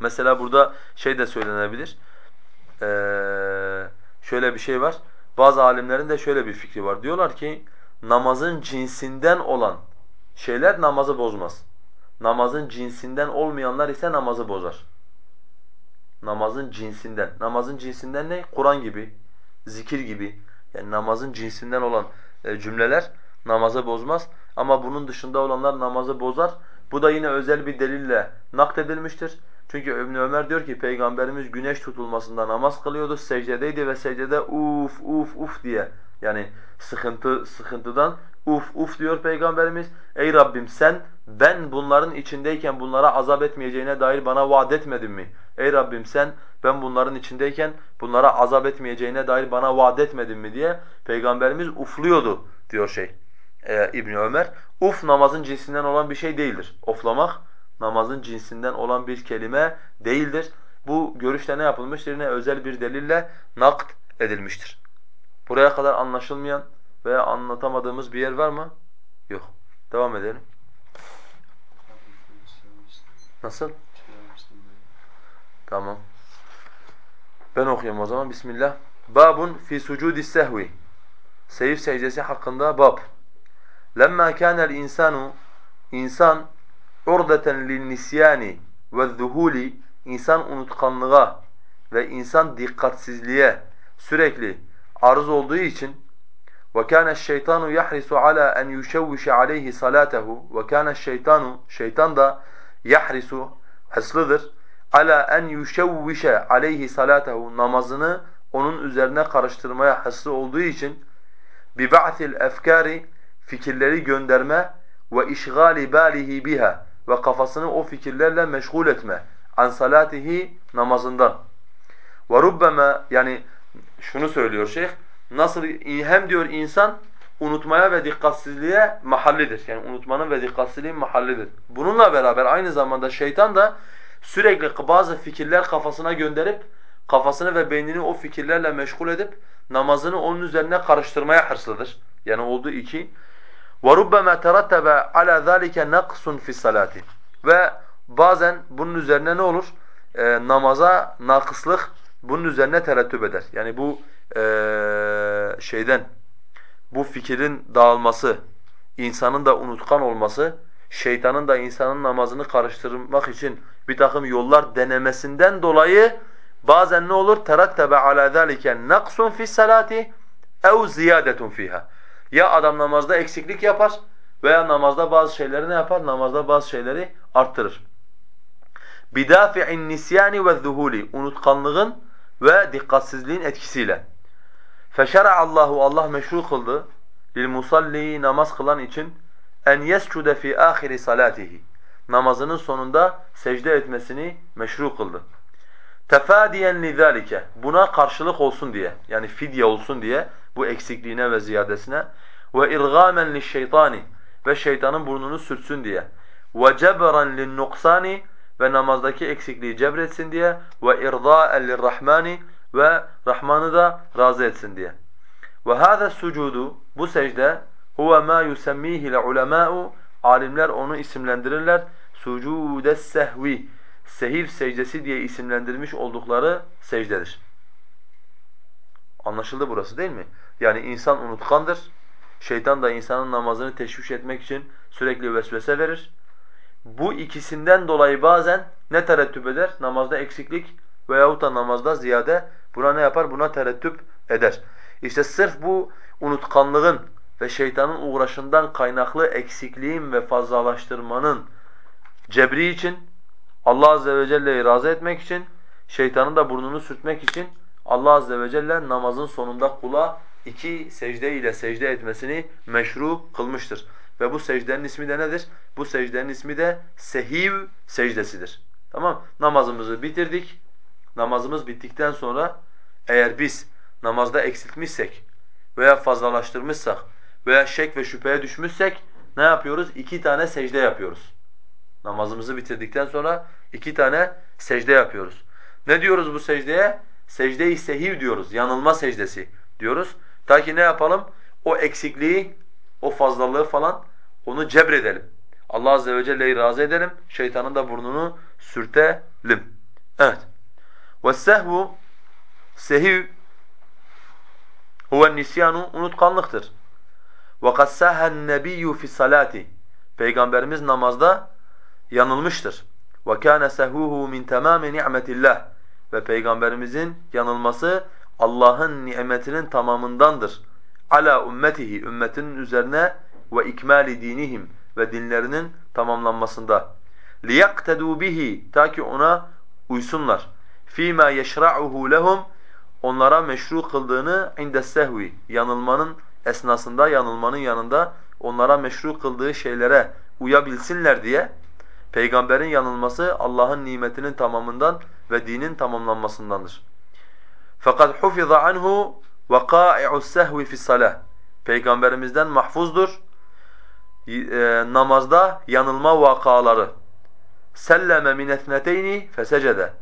B: Mesela burada şey de söylenebilir. Ee, şöyle bir şey var. Bazı alimlerin de şöyle bir fikri var. Diyorlar ki namazın cinsinden olan şeyler namazı bozmaz. Namazın cinsinden olmayanlar ise namazı bozar. Namazın cinsinden. Namazın cinsinden ne? Kur'an gibi, zikir gibi. Yani namazın cinsinden olan e, cümleler namazı bozmaz. Ama bunun dışında olanlar namazı bozar. Bu da yine özel bir delille nakledilmiştir. Çünkü İbn Ömer diyor ki Peygamberimiz güneş tutulmasında namaz kılıyordu, secdedeydi ve secdede uf uf uf diye yani sıkıntı sıkıntıdan uf uf diyor Peygamberimiz. Ey Rabbim sen ben bunların içindeyken bunlara azap etmeyeceğine dair bana vaat etmedin mi? Ey Rabbim sen ben bunların içindeyken bunlara azap etmeyeceğine dair bana vaat etmedin mi diye Peygamberimiz ufluyordu diyor şey e, İbn Ömer. Uf namazın cinsinden olan bir şey değildir. Oflamak namazın cinsinden olan bir kelime değildir. Bu görüşte ne yapılmıştır? Yine özel bir delille nakt edilmiştir. Buraya kadar anlaşılmayan veya anlatamadığımız bir yer var mı? Yok. Devam edelim. Nasıl? Tamam. Ben okuyayım o zaman. Bismillah. Babun fi sucudis sehvi. Seyif secdesi hakkında bab. Lemma kânel insanu insan urdeten lin nisyani ve zuhuli insan unutkanlığa ve insan dikkatsizliğe sürekli arız olduğu için وَكَانَ الشَّيْطَانُ يَحْرِسُ عَلَى أَنْ يُشَوِّشَ عَلَيْهِ صَلَاتَهُ وَكَانَ الشَّيْطَانُ Şeytan da yahrisu hırslıdır. Ala en yuşevvişe aleyhi salatehu namazını onun üzerine karıştırmaya hırslı olduğu için bi ba'thil efkari fikirleri gönderme ve işgali balihi biha ve kafasını o fikirlerle meşgul etme. An salatihi namazından. Ve rubbema yani şunu söylüyor şeyh. Nasıl hem diyor insan unutmaya ve dikkatsizliğe mahallidir. Yani unutmanın ve dikkatsizliğin mahallidir. Bununla beraber aynı zamanda şeytan da sürekli bazı fikirler kafasına gönderip kafasını ve beynini o fikirlerle meşgul edip namazını onun üzerine karıştırmaya hırslıdır. Yani olduğu iki. وَرُبَّمَا تَرَتَّبَ عَلَى ذَٰلِكَ نَقْصٌ فِي الصَّلَاةِ Ve bazen bunun üzerine ne olur? Ee, namaza nakıslık bunun üzerine terettüp eder. Yani bu ee, şeyden, bu fikrin dağılması, insanın da unutkan olması, şeytanın da insanın namazını karıştırmak için bir takım yollar denemesinden dolayı bazen ne olur? تَرَتَّبَ عَلَى ذَٰلِكَ نَقْصٌ فِي الصَّلَاةِ اَوْ زِيَادَةٌ فِيهَا Ya adam namazda eksiklik yapar veya namazda bazı şeyleri ne yapar? Namazda bazı şeyleri arttırır. بِدَافِعِ النِّسْيَانِ وَالذُّهُولِ Unutkanlığın ve dikkatsizliğin etkisiyle. Feşer'a Allahu Allah meşru kıldı lil musalli namaz kılan için en yescude fi ahiri salatihi namazının sonunda secde etmesini meşru kıldı. Tefadiyen lizalike buna karşılık olsun diye yani fidye olsun diye bu eksikliğine ve ziyadesine. Ve irgamen lişşeytani ve şeytanın burnunu sürtsün diye. Ve cebren linnuksani ve namazdaki eksikliği cebretsin diye. Ve irda'en lirrahmani ve Rahman'ı da razı etsin diye. Ve hâzâ sucudu bu secde huve mâ yusemmihi ulemâ'u alimler onu isimlendirirler sucudes sehvi sehiv secdesi diye isimlendirmiş oldukları secdedir. Anlaşıldı burası değil mi? Yani insan unutkandır. Şeytan da insanın namazını teşviş etmek için sürekli vesvese verir. Bu ikisinden dolayı bazen ne terettüp eder? Namazda eksiklik veyahut da namazda ziyade buna ne yapar? Buna terettüp eder. İşte sırf bu unutkanlığın ve şeytanın uğraşından kaynaklı eksikliğin ve fazlalaştırmanın cebri için, Allah azze ve celle'yi razı etmek için, şeytanın da burnunu sürtmek için Allah azze ve celle namazın sonunda kula iki secde ile secde etmesini meşru kılmıştır. Ve bu secdenin ismi de nedir? Bu secdenin ismi de sehiv secdesidir. Tamam? Namazımızı bitirdik. Namazımız bittikten sonra eğer biz namazda eksiltmişsek veya fazlalaştırmışsak veya şek ve şüpheye düşmüşsek ne yapıyoruz? İki tane secde yapıyoruz. Namazımızı bitirdikten sonra iki tane secde yapıyoruz. Ne diyoruz bu secdeye? Secde-i sehiv diyoruz. Yanılma secdesi diyoruz. Ta ki ne yapalım? O eksikliği, o fazlalığı falan onu cebredelim. Allah azze ve celle'yi razı edelim. Şeytanın da burnunu sürtelim. Evet. وَالسَّهْوُ Sehiv huve nisyanu unutkanlıktır. وَقَدْ سَهَا النَّبِيُّ فِي الصَّلَاةِ Peygamberimiz namazda yanılmıştır. وَكَانَ سَهُوهُ مِنْ تَمَامِ نِعْمَةِ اللّٰهِ Ve Peygamberimizin yanılması Allah'ın nimetinin tamamındandır. Ala ümmetihi ümmetinin üzerine ve ikmali dinihim ve dinlerinin tamamlanmasında. لِيَقْتَدُوا bihi Ta ki ona uysunlar. فِيمَا يَشْرَعُهُ لَهُمْ Onlara meşru kıldığını inde sehvi yanılmanın esnasında yanılmanın yanında onlara meşru kıldığı şeylere uyabilsinler diye peygamberin yanılması Allah'ın nimetinin tamamından ve dinin tamamlanmasındandır. Fakat hufiza anhu vaqa'i'us sehvi fi's salah. Peygamberimizden mahfuzdur. E, namazda yanılma vakaları. Selleme min ethneteyni fesecede.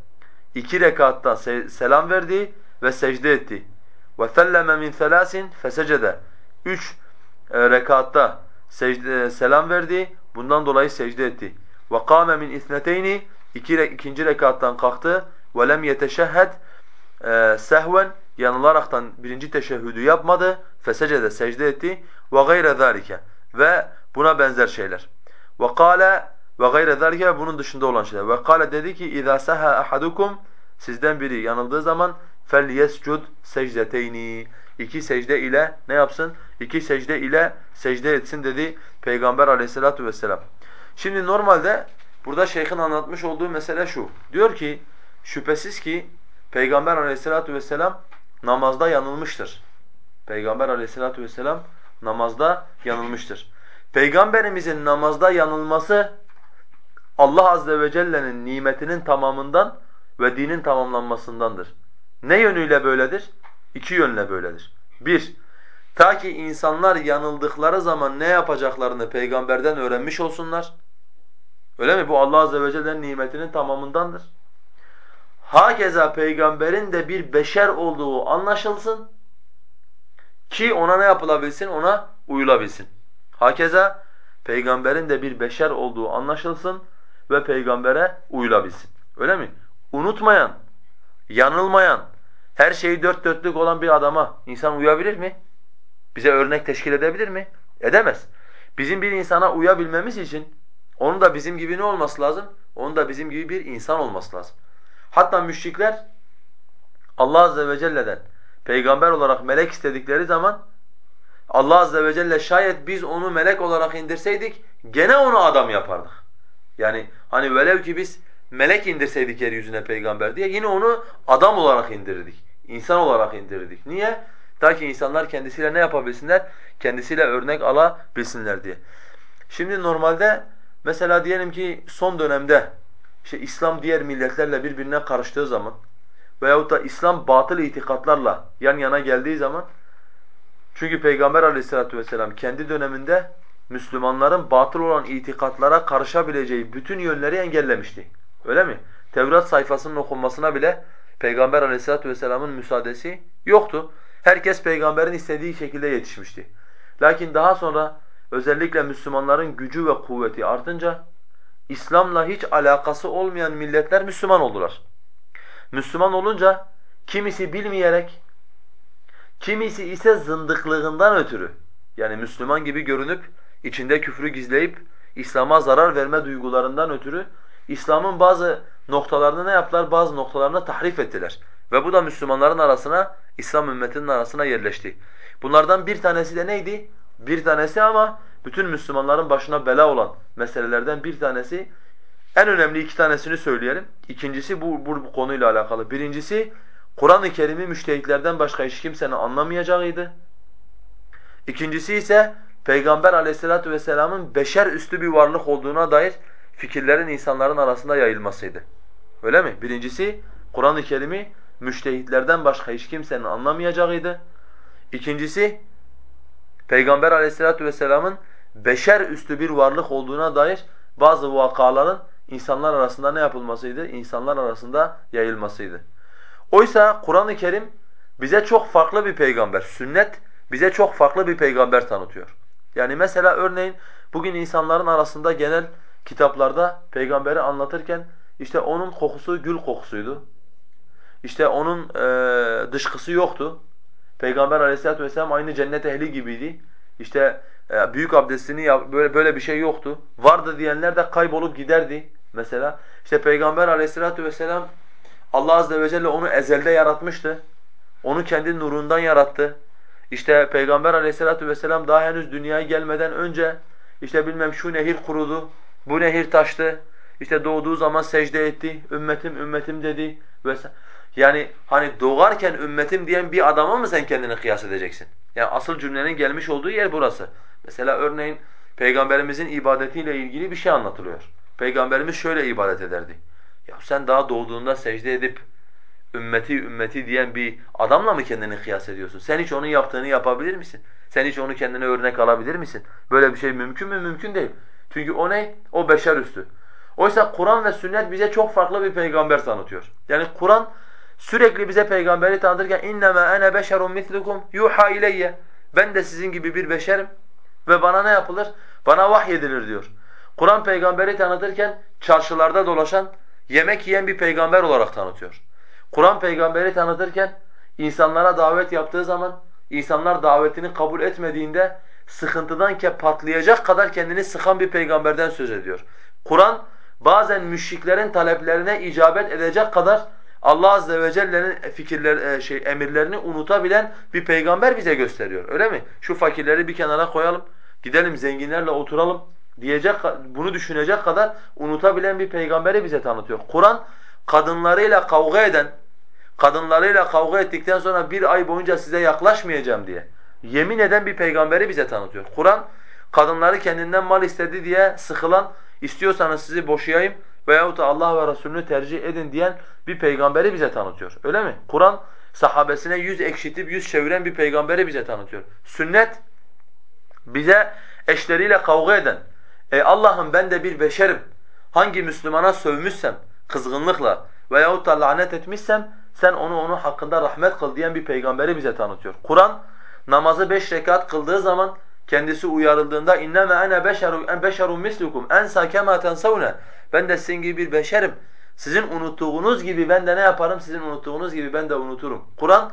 B: İki rekatta selam verdi ve secde etti. وَثَلَّمَ مِنْ ثَلَاسٍ فَسَجَدَ Üç e, rekatta secde, selam verdi, bundan dolayı secde etti. وَقَامَ مِنْ اِثْنَتَيْنِ İki, ikinci rekattan kalktı. وَلَمْ يَتَشَهَّدْ e, sehven yanılaraktan birinci teşehhüdü yapmadı. Fesecede secde etti. وَغَيْرَ ذَٰلِكَ Ve buna benzer şeyler. وَقَالَ وَغَيْرَ ذَٰلِكَ Bunun dışında olan şeyler. وَقَالَ dedi ki اِذَا سَهَا أَحَدُكُمْ Sizden biri yanıldığı zaman فَلْيَسْجُدْ secdeteyni İki secde ile ne yapsın? İki secde ile secde etsin dedi Peygamber aleyhissalatu vesselam. Şimdi normalde burada şeyhin anlatmış olduğu mesele şu. Diyor ki şüphesiz ki Peygamber aleyhissalatu vesselam namazda yanılmıştır. Peygamber aleyhissalatu vesselam namazda yanılmıştır. Peygamberimizin namazda yanılması Allah azze ve celle'nin nimetinin tamamından ve dinin tamamlanmasındandır. Ne yönüyle böyledir? İki yönle böyledir. Bir, ta ki insanlar yanıldıkları zaman ne yapacaklarını peygamberden öğrenmiş olsunlar. Öyle mi? Bu Allah azze ve celle'nin nimetinin tamamındandır. Hakeza peygamberin de bir beşer olduğu anlaşılsın ki ona ne yapılabilsin? Ona uyulabilsin. Hakeza peygamberin de bir beşer olduğu anlaşılsın ve peygambere uyulabilsin. Öyle mi? Unutmayan, yanılmayan, her şeyi dört dörtlük olan bir adama insan uyabilir mi? Bize örnek teşkil edebilir mi? Edemez. Bizim bir insana uyabilmemiz için onun da bizim gibi ne olması lazım? Onun da bizim gibi bir insan olması lazım. Hatta müşrikler Allah azze ve celle'den peygamber olarak melek istedikleri zaman Allah azze ve celle şayet biz onu melek olarak indirseydik gene onu adam yapardık. Yani hani velev ki biz melek indirseydik yeryüzüne peygamber diye yine onu adam olarak indirirdik. İnsan olarak indirirdik. Niye? Ta ki insanlar kendisiyle ne yapabilsinler? Kendisiyle örnek alabilsinler diye. Şimdi normalde mesela diyelim ki son dönemde işte İslam diğer milletlerle birbirine karıştığı zaman veyahut da İslam batıl itikatlarla yan yana geldiği zaman çünkü Peygamber aleyhissalatu vesselam kendi döneminde Müslümanların batıl olan itikatlara karışabileceği bütün yönleri engellemişti. Öyle mi? Tevrat sayfasının okunmasına bile Peygamber aleyhissalatu vesselamın müsaadesi yoktu. Herkes peygamberin istediği şekilde yetişmişti. Lakin daha sonra özellikle Müslümanların gücü ve kuvveti artınca İslam'la hiç alakası olmayan milletler Müslüman oldular. Müslüman olunca kimisi bilmeyerek, kimisi ise zındıklığından ötürü yani Müslüman gibi görünüp içinde küfrü gizleyip İslam'a zarar verme duygularından ötürü İslam'ın bazı noktalarını ne yaptılar? Bazı noktalarını tahrif ettiler. Ve bu da Müslümanların arasına, İslam ümmetinin arasına yerleşti. Bunlardan bir tanesi de neydi? Bir tanesi ama bütün Müslümanların başına bela olan meselelerden bir tanesi. En önemli iki tanesini söyleyelim. İkincisi bu, bu, bu konuyla alakalı. Birincisi Kur'an-ı Kerim'i müştehitlerden başka hiç kimsenin anlamayacağıydı. İkincisi ise Peygamber aleyhissalatu vesselamın beşer üstü bir varlık olduğuna dair fikirlerin insanların arasında yayılmasıydı. Öyle mi? Birincisi Kur'an-ı Kerim'i müştehitlerden başka hiç kimsenin anlamayacağıydı. İkincisi Peygamber aleyhissalatu vesselamın beşer üstü bir varlık olduğuna dair bazı vakaların insanlar arasında ne yapılmasıydı? İnsanlar arasında yayılmasıydı. Oysa Kur'an-ı Kerim bize çok farklı bir peygamber, sünnet bize çok farklı bir peygamber tanıtıyor. Yani mesela örneğin bugün insanların arasında genel kitaplarda peygamberi anlatırken işte onun kokusu gül kokusuydu. İşte onun e, dışkısı yoktu. Peygamber aleyhissalatu vesselam aynı cennet ehli gibiydi. İşte e, büyük abdestini yap, böyle böyle bir şey yoktu. Vardı diyenler de kaybolup giderdi mesela. İşte Peygamber aleyhissalatu vesselam Allah azze ve celle onu ezelde yaratmıştı. Onu kendi nurundan yarattı. İşte Peygamber aleyhissalatu vesselam daha henüz dünyaya gelmeden önce işte bilmem şu nehir kurudu, bu nehir taştı. İşte doğduğu zaman secde etti, ümmetim ümmetim dedi. Yani hani doğarken ümmetim diyen bir adama mı sen kendini kıyas edeceksin? Yani asıl cümlenin gelmiş olduğu yer burası. Mesela örneğin Peygamberimizin ibadetiyle ilgili bir şey anlatılıyor. Peygamberimiz şöyle ibadet ederdi. Ya sen daha doğduğunda secde edip ümmeti ümmeti diyen bir adamla mı kendini kıyas ediyorsun? Sen hiç onun yaptığını yapabilir misin? Sen hiç onu kendine örnek alabilir misin? Böyle bir şey mümkün mü? Mümkün değil. Çünkü o ne? O beşer üstü. Oysa Kur'an ve sünnet bize çok farklı bir peygamber tanıtıyor. Yani Kur'an sürekli bize peygamberi tanıtırken innema ana beşerun mislukum yuha ileyye. Ben de sizin gibi bir beşerim ve bana ne yapılır? Bana vahyedilir diyor. Kur'an peygamberi tanıtırken çarşılarda dolaşan, yemek yiyen bir peygamber olarak tanıtıyor. Kur'an peygamberi tanıtırken insanlara davet yaptığı zaman insanlar davetini kabul etmediğinde sıkıntıdan ke patlayacak kadar kendini sıkan bir peygamberden söz ediyor. Kur'an bazen müşriklerin taleplerine icabet edecek kadar Allah azze ve celle'nin fikirler e, şey emirlerini unutabilen bir peygamber bize gösteriyor. Öyle mi? Şu fakirleri bir kenara koyalım. Gidelim zenginlerle oturalım diyecek bunu düşünecek kadar unutabilen bir peygamberi bize tanıtıyor. Kur'an kadınlarıyla kavga eden, kadınlarıyla kavga ettikten sonra bir ay boyunca size yaklaşmayacağım diye yemin eden bir peygamberi bize tanıtıyor. Kur'an kadınları kendinden mal istedi diye sıkılan İstiyorsanız sizi boşayayım veyahut da Allah ve Resulünü tercih edin diyen bir peygamberi bize tanıtıyor. Öyle mi? Kur'an sahabesine yüz ekşitip yüz çeviren bir peygamberi bize tanıtıyor. Sünnet bize eşleriyle kavga eden, ey Allah'ım ben de bir beşerim, hangi Müslümana sövmüşsem kızgınlıkla veyahut da lanet etmişsem sen onu onun hakkında rahmet kıl diyen bir peygamberi bize tanıtıyor. Kur'an namazı beş rekat kıldığı zaman kendisi uyarıldığında inneme ene beşeru en beşerun mislukum ensa kema tensavne ben de sizin gibi bir beşerim. Sizin unuttuğunuz gibi ben de ne yaparım? Sizin unuttuğunuz gibi ben de unuturum. Kur'an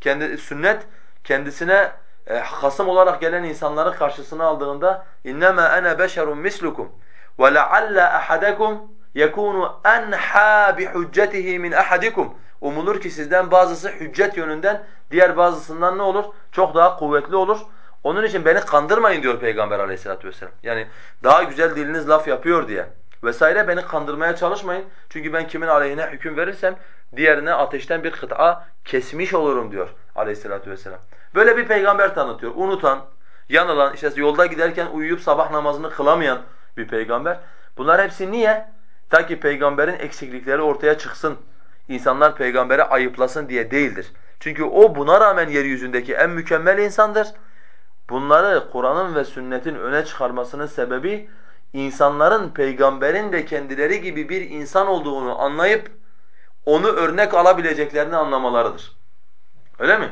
B: kendi sünnet kendisine e, hasım olarak gelen insanları karşısına aldığında innema ana beşerun mislukum ve la'alla ahadakum yekunu enha bi hujjetihi min ahadikum. Umulur ki sizden bazısı hüccet yönünden diğer bazısından ne olur? Çok daha kuvvetli olur. Onun için beni kandırmayın diyor Peygamber aleyhissalatu vesselam. Yani daha güzel diliniz laf yapıyor diye vesaire beni kandırmaya çalışmayın. Çünkü ben kimin aleyhine hüküm verirsem diğerine ateşten bir kıta kesmiş olurum diyor aleyhissalatu vesselam. Böyle bir peygamber tanıtıyor. Unutan, yanılan, işte yolda giderken uyuyup sabah namazını kılamayan bir peygamber. Bunlar hepsi niye? Ta ki peygamberin eksiklikleri ortaya çıksın. İnsanlar peygambere ayıplasın diye değildir. Çünkü o buna rağmen yeryüzündeki en mükemmel insandır. Bunları Kur'an'ın ve sünnetin öne çıkarmasının sebebi insanların peygamberin de kendileri gibi bir insan olduğunu anlayıp onu örnek alabileceklerini anlamalarıdır. Öyle mi?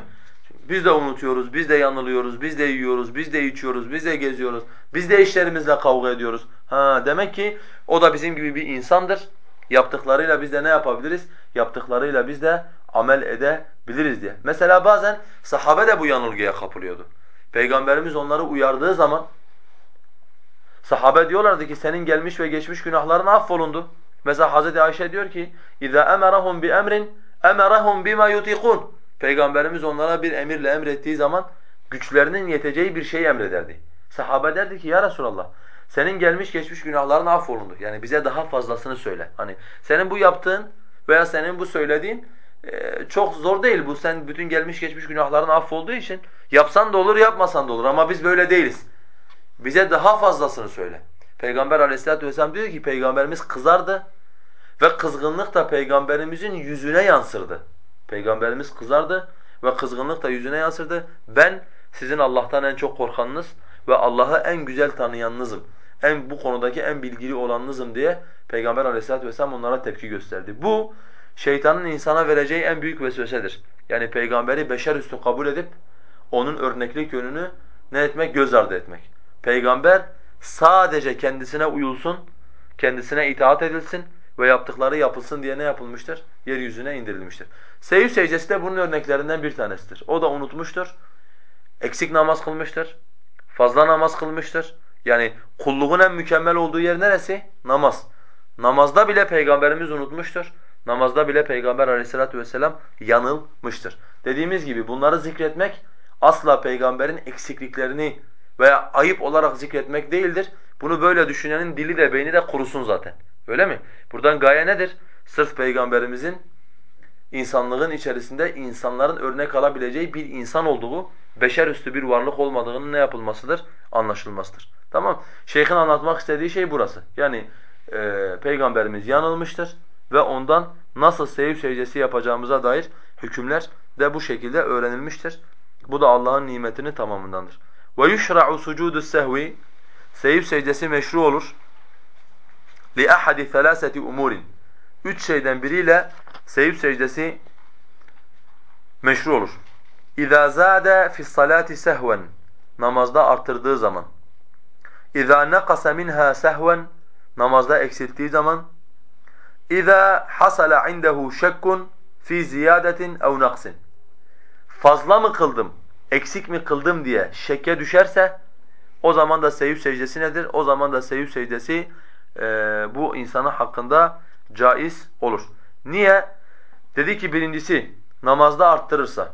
B: Biz de unutuyoruz, biz de yanılıyoruz, biz de yiyoruz, biz de içiyoruz, biz de geziyoruz, biz de işlerimizle kavga ediyoruz. Ha demek ki o da bizim gibi bir insandır. Yaptıklarıyla biz de ne yapabiliriz? Yaptıklarıyla biz de amel edebiliriz diye. Mesela bazen sahabe de bu yanılgıya kapılıyordu. Peygamberimiz onları uyardığı zaman Sahabe diyorlardı ki senin gelmiş ve geçmiş günahların affolundu. Mesela Hazreti Ayşe diyor ki اِذَا اَمَرَهُمْ بِأَمْرٍ اَمَرَهُمْ بِمَا يُطِيقُونَ Peygamberimiz onlara bir emirle emrettiği zaman güçlerinin yeteceği bir şey emrederdi. Sahabe derdi ki ya Resulallah senin gelmiş geçmiş günahların affolundu. Yani bize daha fazlasını söyle. Hani senin bu yaptığın veya senin bu söylediğin e, çok zor değil. Bu sen bütün gelmiş geçmiş günahların affolduğu için yapsan da olur yapmasan da olur ama biz böyle değiliz. Bize daha fazlasını söyle. Peygamber aleyhissalatu vesselam diyor ki peygamberimiz kızardı ve kızgınlık da peygamberimizin yüzüne yansırdı. Peygamberimiz kızardı ve kızgınlık da yüzüne yansırdı. Ben sizin Allah'tan en çok korkanınız ve Allah'ı en güzel tanıyanınızım. En bu konudaki en bilgili olanınızım diye Peygamber Aleyhisselatü vesselam onlara tepki gösterdi. Bu şeytanın insana vereceği en büyük vesvesedir. Yani peygamberi beşer üstü kabul edip onun örneklik yönünü ne etmek? Göz ardı etmek. Peygamber sadece kendisine uyulsun, kendisine itaat edilsin ve yaptıkları yapılsın diye ne yapılmıştır? Yeryüzüne indirilmiştir. Seyyid secdesi de bunun örneklerinden bir tanesidir. O da unutmuştur, eksik namaz kılmıştır, fazla namaz kılmıştır. Yani kulluğun en mükemmel olduğu yer neresi? Namaz. Namazda bile Peygamberimiz unutmuştur. Namazda bile Peygamber aleyhissalatu vesselam yanılmıştır. Dediğimiz gibi bunları zikretmek asla Peygamberin eksikliklerini veya ayıp olarak zikretmek değildir. Bunu böyle düşünenin dili de beyni de kurusun zaten. Öyle mi? Buradan gaye nedir? Sırf Peygamberimizin insanlığın içerisinde insanların örnek alabileceği bir insan olduğu, beşer üstü bir varlık olmadığının ne yapılmasıdır? Anlaşılmasıdır. Tamam Şeyhin anlatmak istediği şey burası. Yani e, Peygamberimiz yanılmıştır ve ondan nasıl sevip secdesi yapacağımıza dair hükümler de bu şekilde öğrenilmiştir. Bu da Allah'ın nimetinin tamamındandır. Ve yuşra'u sucudu sehvi Seyif secdesi meşru olur. Li ahadi thalaseti umurin. Üç şeyden biriyle seyif secdesi meşru olur. İza zade fi salati sehven. Namazda arttırdığı zaman. İza naqasa minha sehven. Namazda eksilttiği zaman. İza hasala indehu şekkun fi ziyadetin ev naqsin. Fazla mı kıldım eksik mi kıldım diye şekke düşerse o zaman da seyyid secdesi nedir? O zaman da seyyid secdesi e, bu insanın hakkında caiz olur. Niye? Dedi ki birincisi namazda arttırırsa.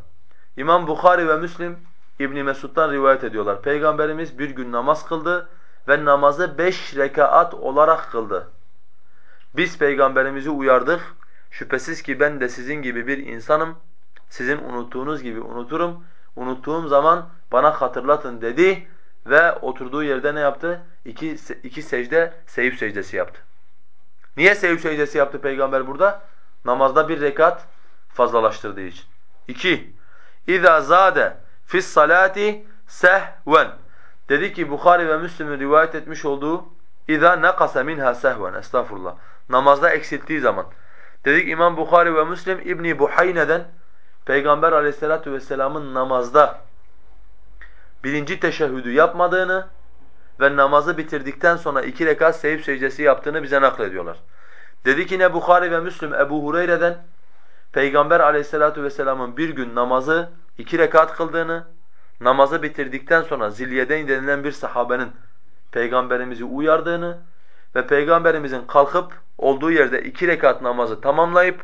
B: İmam Bukhari ve Müslim İbn Mesud'dan rivayet ediyorlar. Peygamberimiz bir gün namaz kıldı ve namazı beş rekaat olarak kıldı. Biz peygamberimizi uyardık. Şüphesiz ki ben de sizin gibi bir insanım. Sizin unuttuğunuz gibi unuturum unuttuğum zaman bana hatırlatın dedi ve oturduğu yerde ne yaptı? iki, iki secde seyif secdesi yaptı. Niye seyif secdesi yaptı peygamber burada? Namazda bir rekat fazlalaştırdığı için. İki, اِذَا زَادَ فِي الصَّلَاةِ sehven. Dedi ki Bukhari ve Müslim'in rivayet etmiş olduğu اِذَا نَقَسَ minha sehven. Estağfurullah. Namazda eksilttiği zaman. Dedik İmam Bukhari ve Müslim İbni Buhayne'den Peygamber aleyhissalatu vesselamın namazda birinci teşehhüdü yapmadığını ve namazı bitirdikten sonra iki rekat seyif secdesi yaptığını bize naklediyorlar. Dedi ki ne Bukhari ve Müslim Ebu Hureyre'den Peygamber aleyhissalatu vesselamın bir gün namazı iki rekat kıldığını, namazı bitirdikten sonra Zilyedeyn denilen bir sahabenin Peygamberimizi uyardığını ve Peygamberimizin kalkıp olduğu yerde iki rekat namazı tamamlayıp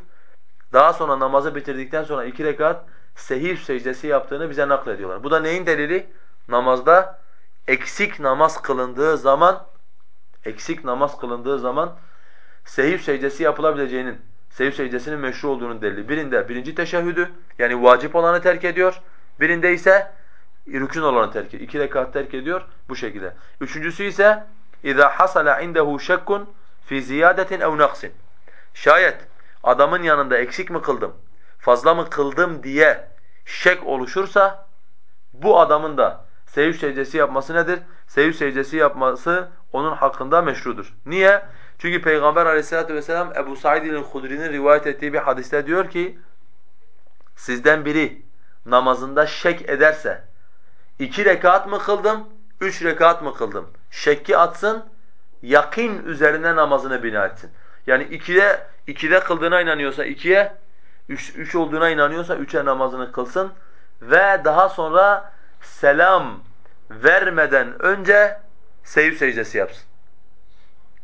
B: daha sonra namazı bitirdikten sonra iki rekat sehir secdesi yaptığını bize naklediyorlar. Bu da neyin delili? Namazda eksik namaz kılındığı zaman eksik namaz kılındığı zaman sehir secdesi yapılabileceğinin, sehir secdesinin meşru olduğunun delili. Birinde birinci teşehhüdü yani vacip olanı terk ediyor. Birinde ise rükün olanı terk ediyor. İki rekat terk ediyor bu şekilde. Üçüncüsü ise اِذَا حَصَلَ عِنْدَهُ شَكٌ fi ziyadetin ev naksin. Şayet adamın yanında eksik mi kıldım, fazla mı kıldım diye şek oluşursa bu adamın da seyyid secdesi yapması nedir? Seyyid secdesi yapması onun hakkında meşrudur. Niye? Çünkü Peygamber aleyhissalatu vesselam Ebu Said el-Hudri'nin rivayet ettiği bir hadiste diyor ki sizden biri namazında şek ederse iki rekat mı kıldım, üç rekat mı kıldım? Şekki atsın, yakin üzerine namazını bina etsin. Yani ikide, ikide kıldığına inanıyorsa ikiye, üç, üç olduğuna inanıyorsa üçe namazını kılsın ve daha sonra selam vermeden önce seyir secdesi yapsın.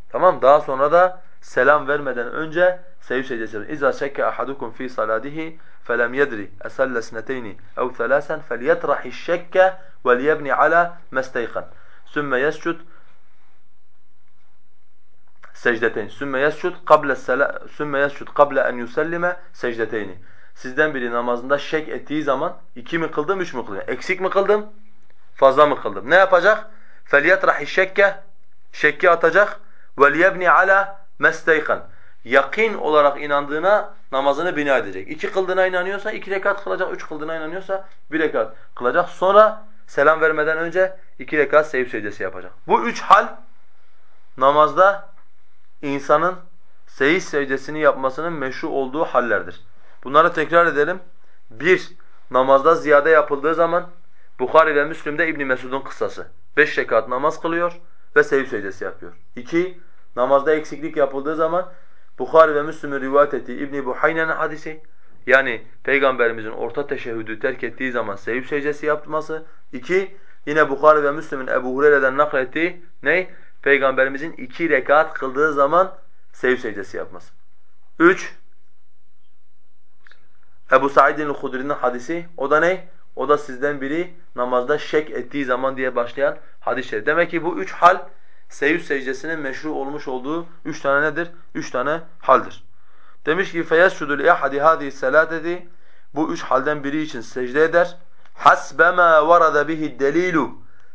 B: Tamam Daha sonra da selam vermeden önce seyir secdesi yapsın. İza şekke ahadukum fi salatihi felem yedri eselle sneteyni ev thelâsen felyetrahi şekke vel yebni ala mesteykan. Sümme yescud secdeteyn. Sümme yescud kable sümme yescud kable en yusellime secdeteyni. Sizden biri namazında şek ettiği zaman iki mi kıldım, üç mü kıldım? Eksik mi kıldım, fazla mı kıldım? Ne yapacak? فَلْيَطْرَحِ şekke Şekki atacak. وَلْيَبْنِ ala مَسْتَيْقًا Yakin olarak inandığına namazını bina edecek. İki kıldığına inanıyorsa iki rekat kılacak, üç kıldığına inanıyorsa bir rekat kılacak. Sonra selam vermeden önce iki rekat seyif secdesi yapacak. Bu üç hal namazda insanın seyis secdesini yapmasının meşru olduğu hallerdir. Bunları tekrar edelim. Bir, namazda ziyade yapıldığı zaman Bukhari ve Müslim'de İbn Mesud'un kıssası. Beş rekat namaz kılıyor ve seyif secdesi yapıyor. İki, namazda eksiklik yapıldığı zaman Bukhari ve Müslim'in rivayet ettiği İbn Buhayne'nin hadisi yani Peygamberimizin orta teşehhüdü terk ettiği zaman seyif secdesi yapması. İki, yine Bukhari ve Müslim'in Ebu Hureyre'den naklettiği ne? Peygamberimizin iki rekat kıldığı zaman sev secdesi yapması. Üç, Ebu Said'in Hudri'nin hadisi. O da ne? O da sizden biri namazda şek ettiği zaman diye başlayan hadis -i. Demek ki bu üç hal seyyid secdesinin meşru olmuş olduğu üç tane nedir? Üç tane haldir. Demiş ki فَيَسْجُدُ لِيَحَدِ هَذِهِ السَّلَاتَةِ Bu üç halden biri için secde eder. حَسْبَمَا وَرَدَ بِهِ الدَّلِيلُ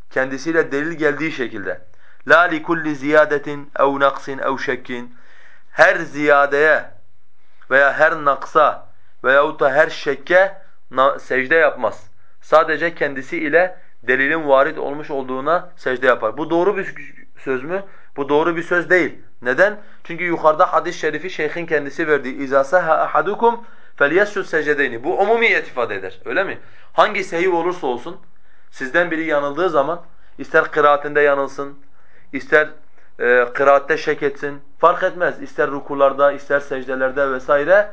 B: Kendisiyle delil geldiği şekilde. La li kulli ziyadetin ev naksin ev şekkin. Her ziyadeye veya her naksa veyahut da her şekke secde yapmaz. Sadece kendisi ile delilin varid olmuş olduğuna secde yapar. Bu doğru bir söz mü? Bu doğru bir söz değil. Neden? Çünkü yukarıda hadis-i şerifi şeyhin kendisi verdiği izasaha ahadukum felyescud secdeyni. Bu umumi ifade eder. Öyle mi? Hangi sehih olursa olsun sizden biri yanıldığı zaman ister kıraatinde yanılsın, ister e, kıraatte şek etsin, fark etmez. İster rukularda, ister secdelerde vesaire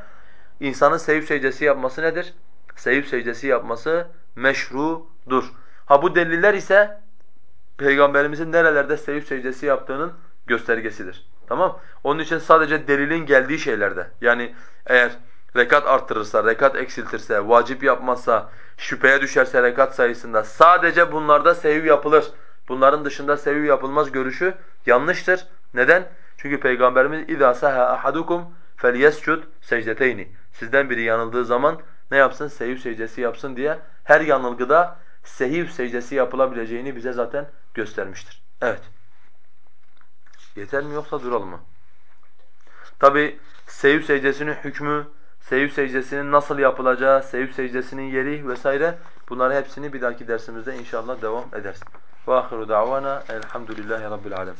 B: insanın sehih secdesi yapması nedir? Sehih secdesi yapması meşrudur. Ha bu deliller ise Peygamberimizin nerelerde seyif secdesi yaptığının göstergesidir. Tamam? Onun için sadece delilin geldiği şeylerde yani eğer rekat arttırırsa, rekat eksiltirse, vacip yapmazsa, şüpheye düşerse rekat sayısında sadece bunlarda sehiv yapılır. Bunların dışında seviv yapılmaz görüşü yanlıştır. Neden? Çünkü Peygamberimiz اِذَا سَهَا أَحَدُكُمْ فَلْيَسْجُدْ secdeteyni. Sizden biri yanıldığı zaman ne yapsın? Sehiv secdesi yapsın diye her yanılgıda sehiv secdesi yapılabileceğini bize zaten göstermiştir. Evet. Yeter mi yoksa duralım mı? Tabi sehiv secdesinin hükmü, sehiv secdesinin nasıl yapılacağı, sehiv secdesinin yeri vesaire bunları hepsini bir dahaki dersimizde inşallah devam ederiz. Ve ahiru davana elhamdülillahi rabbil alemin.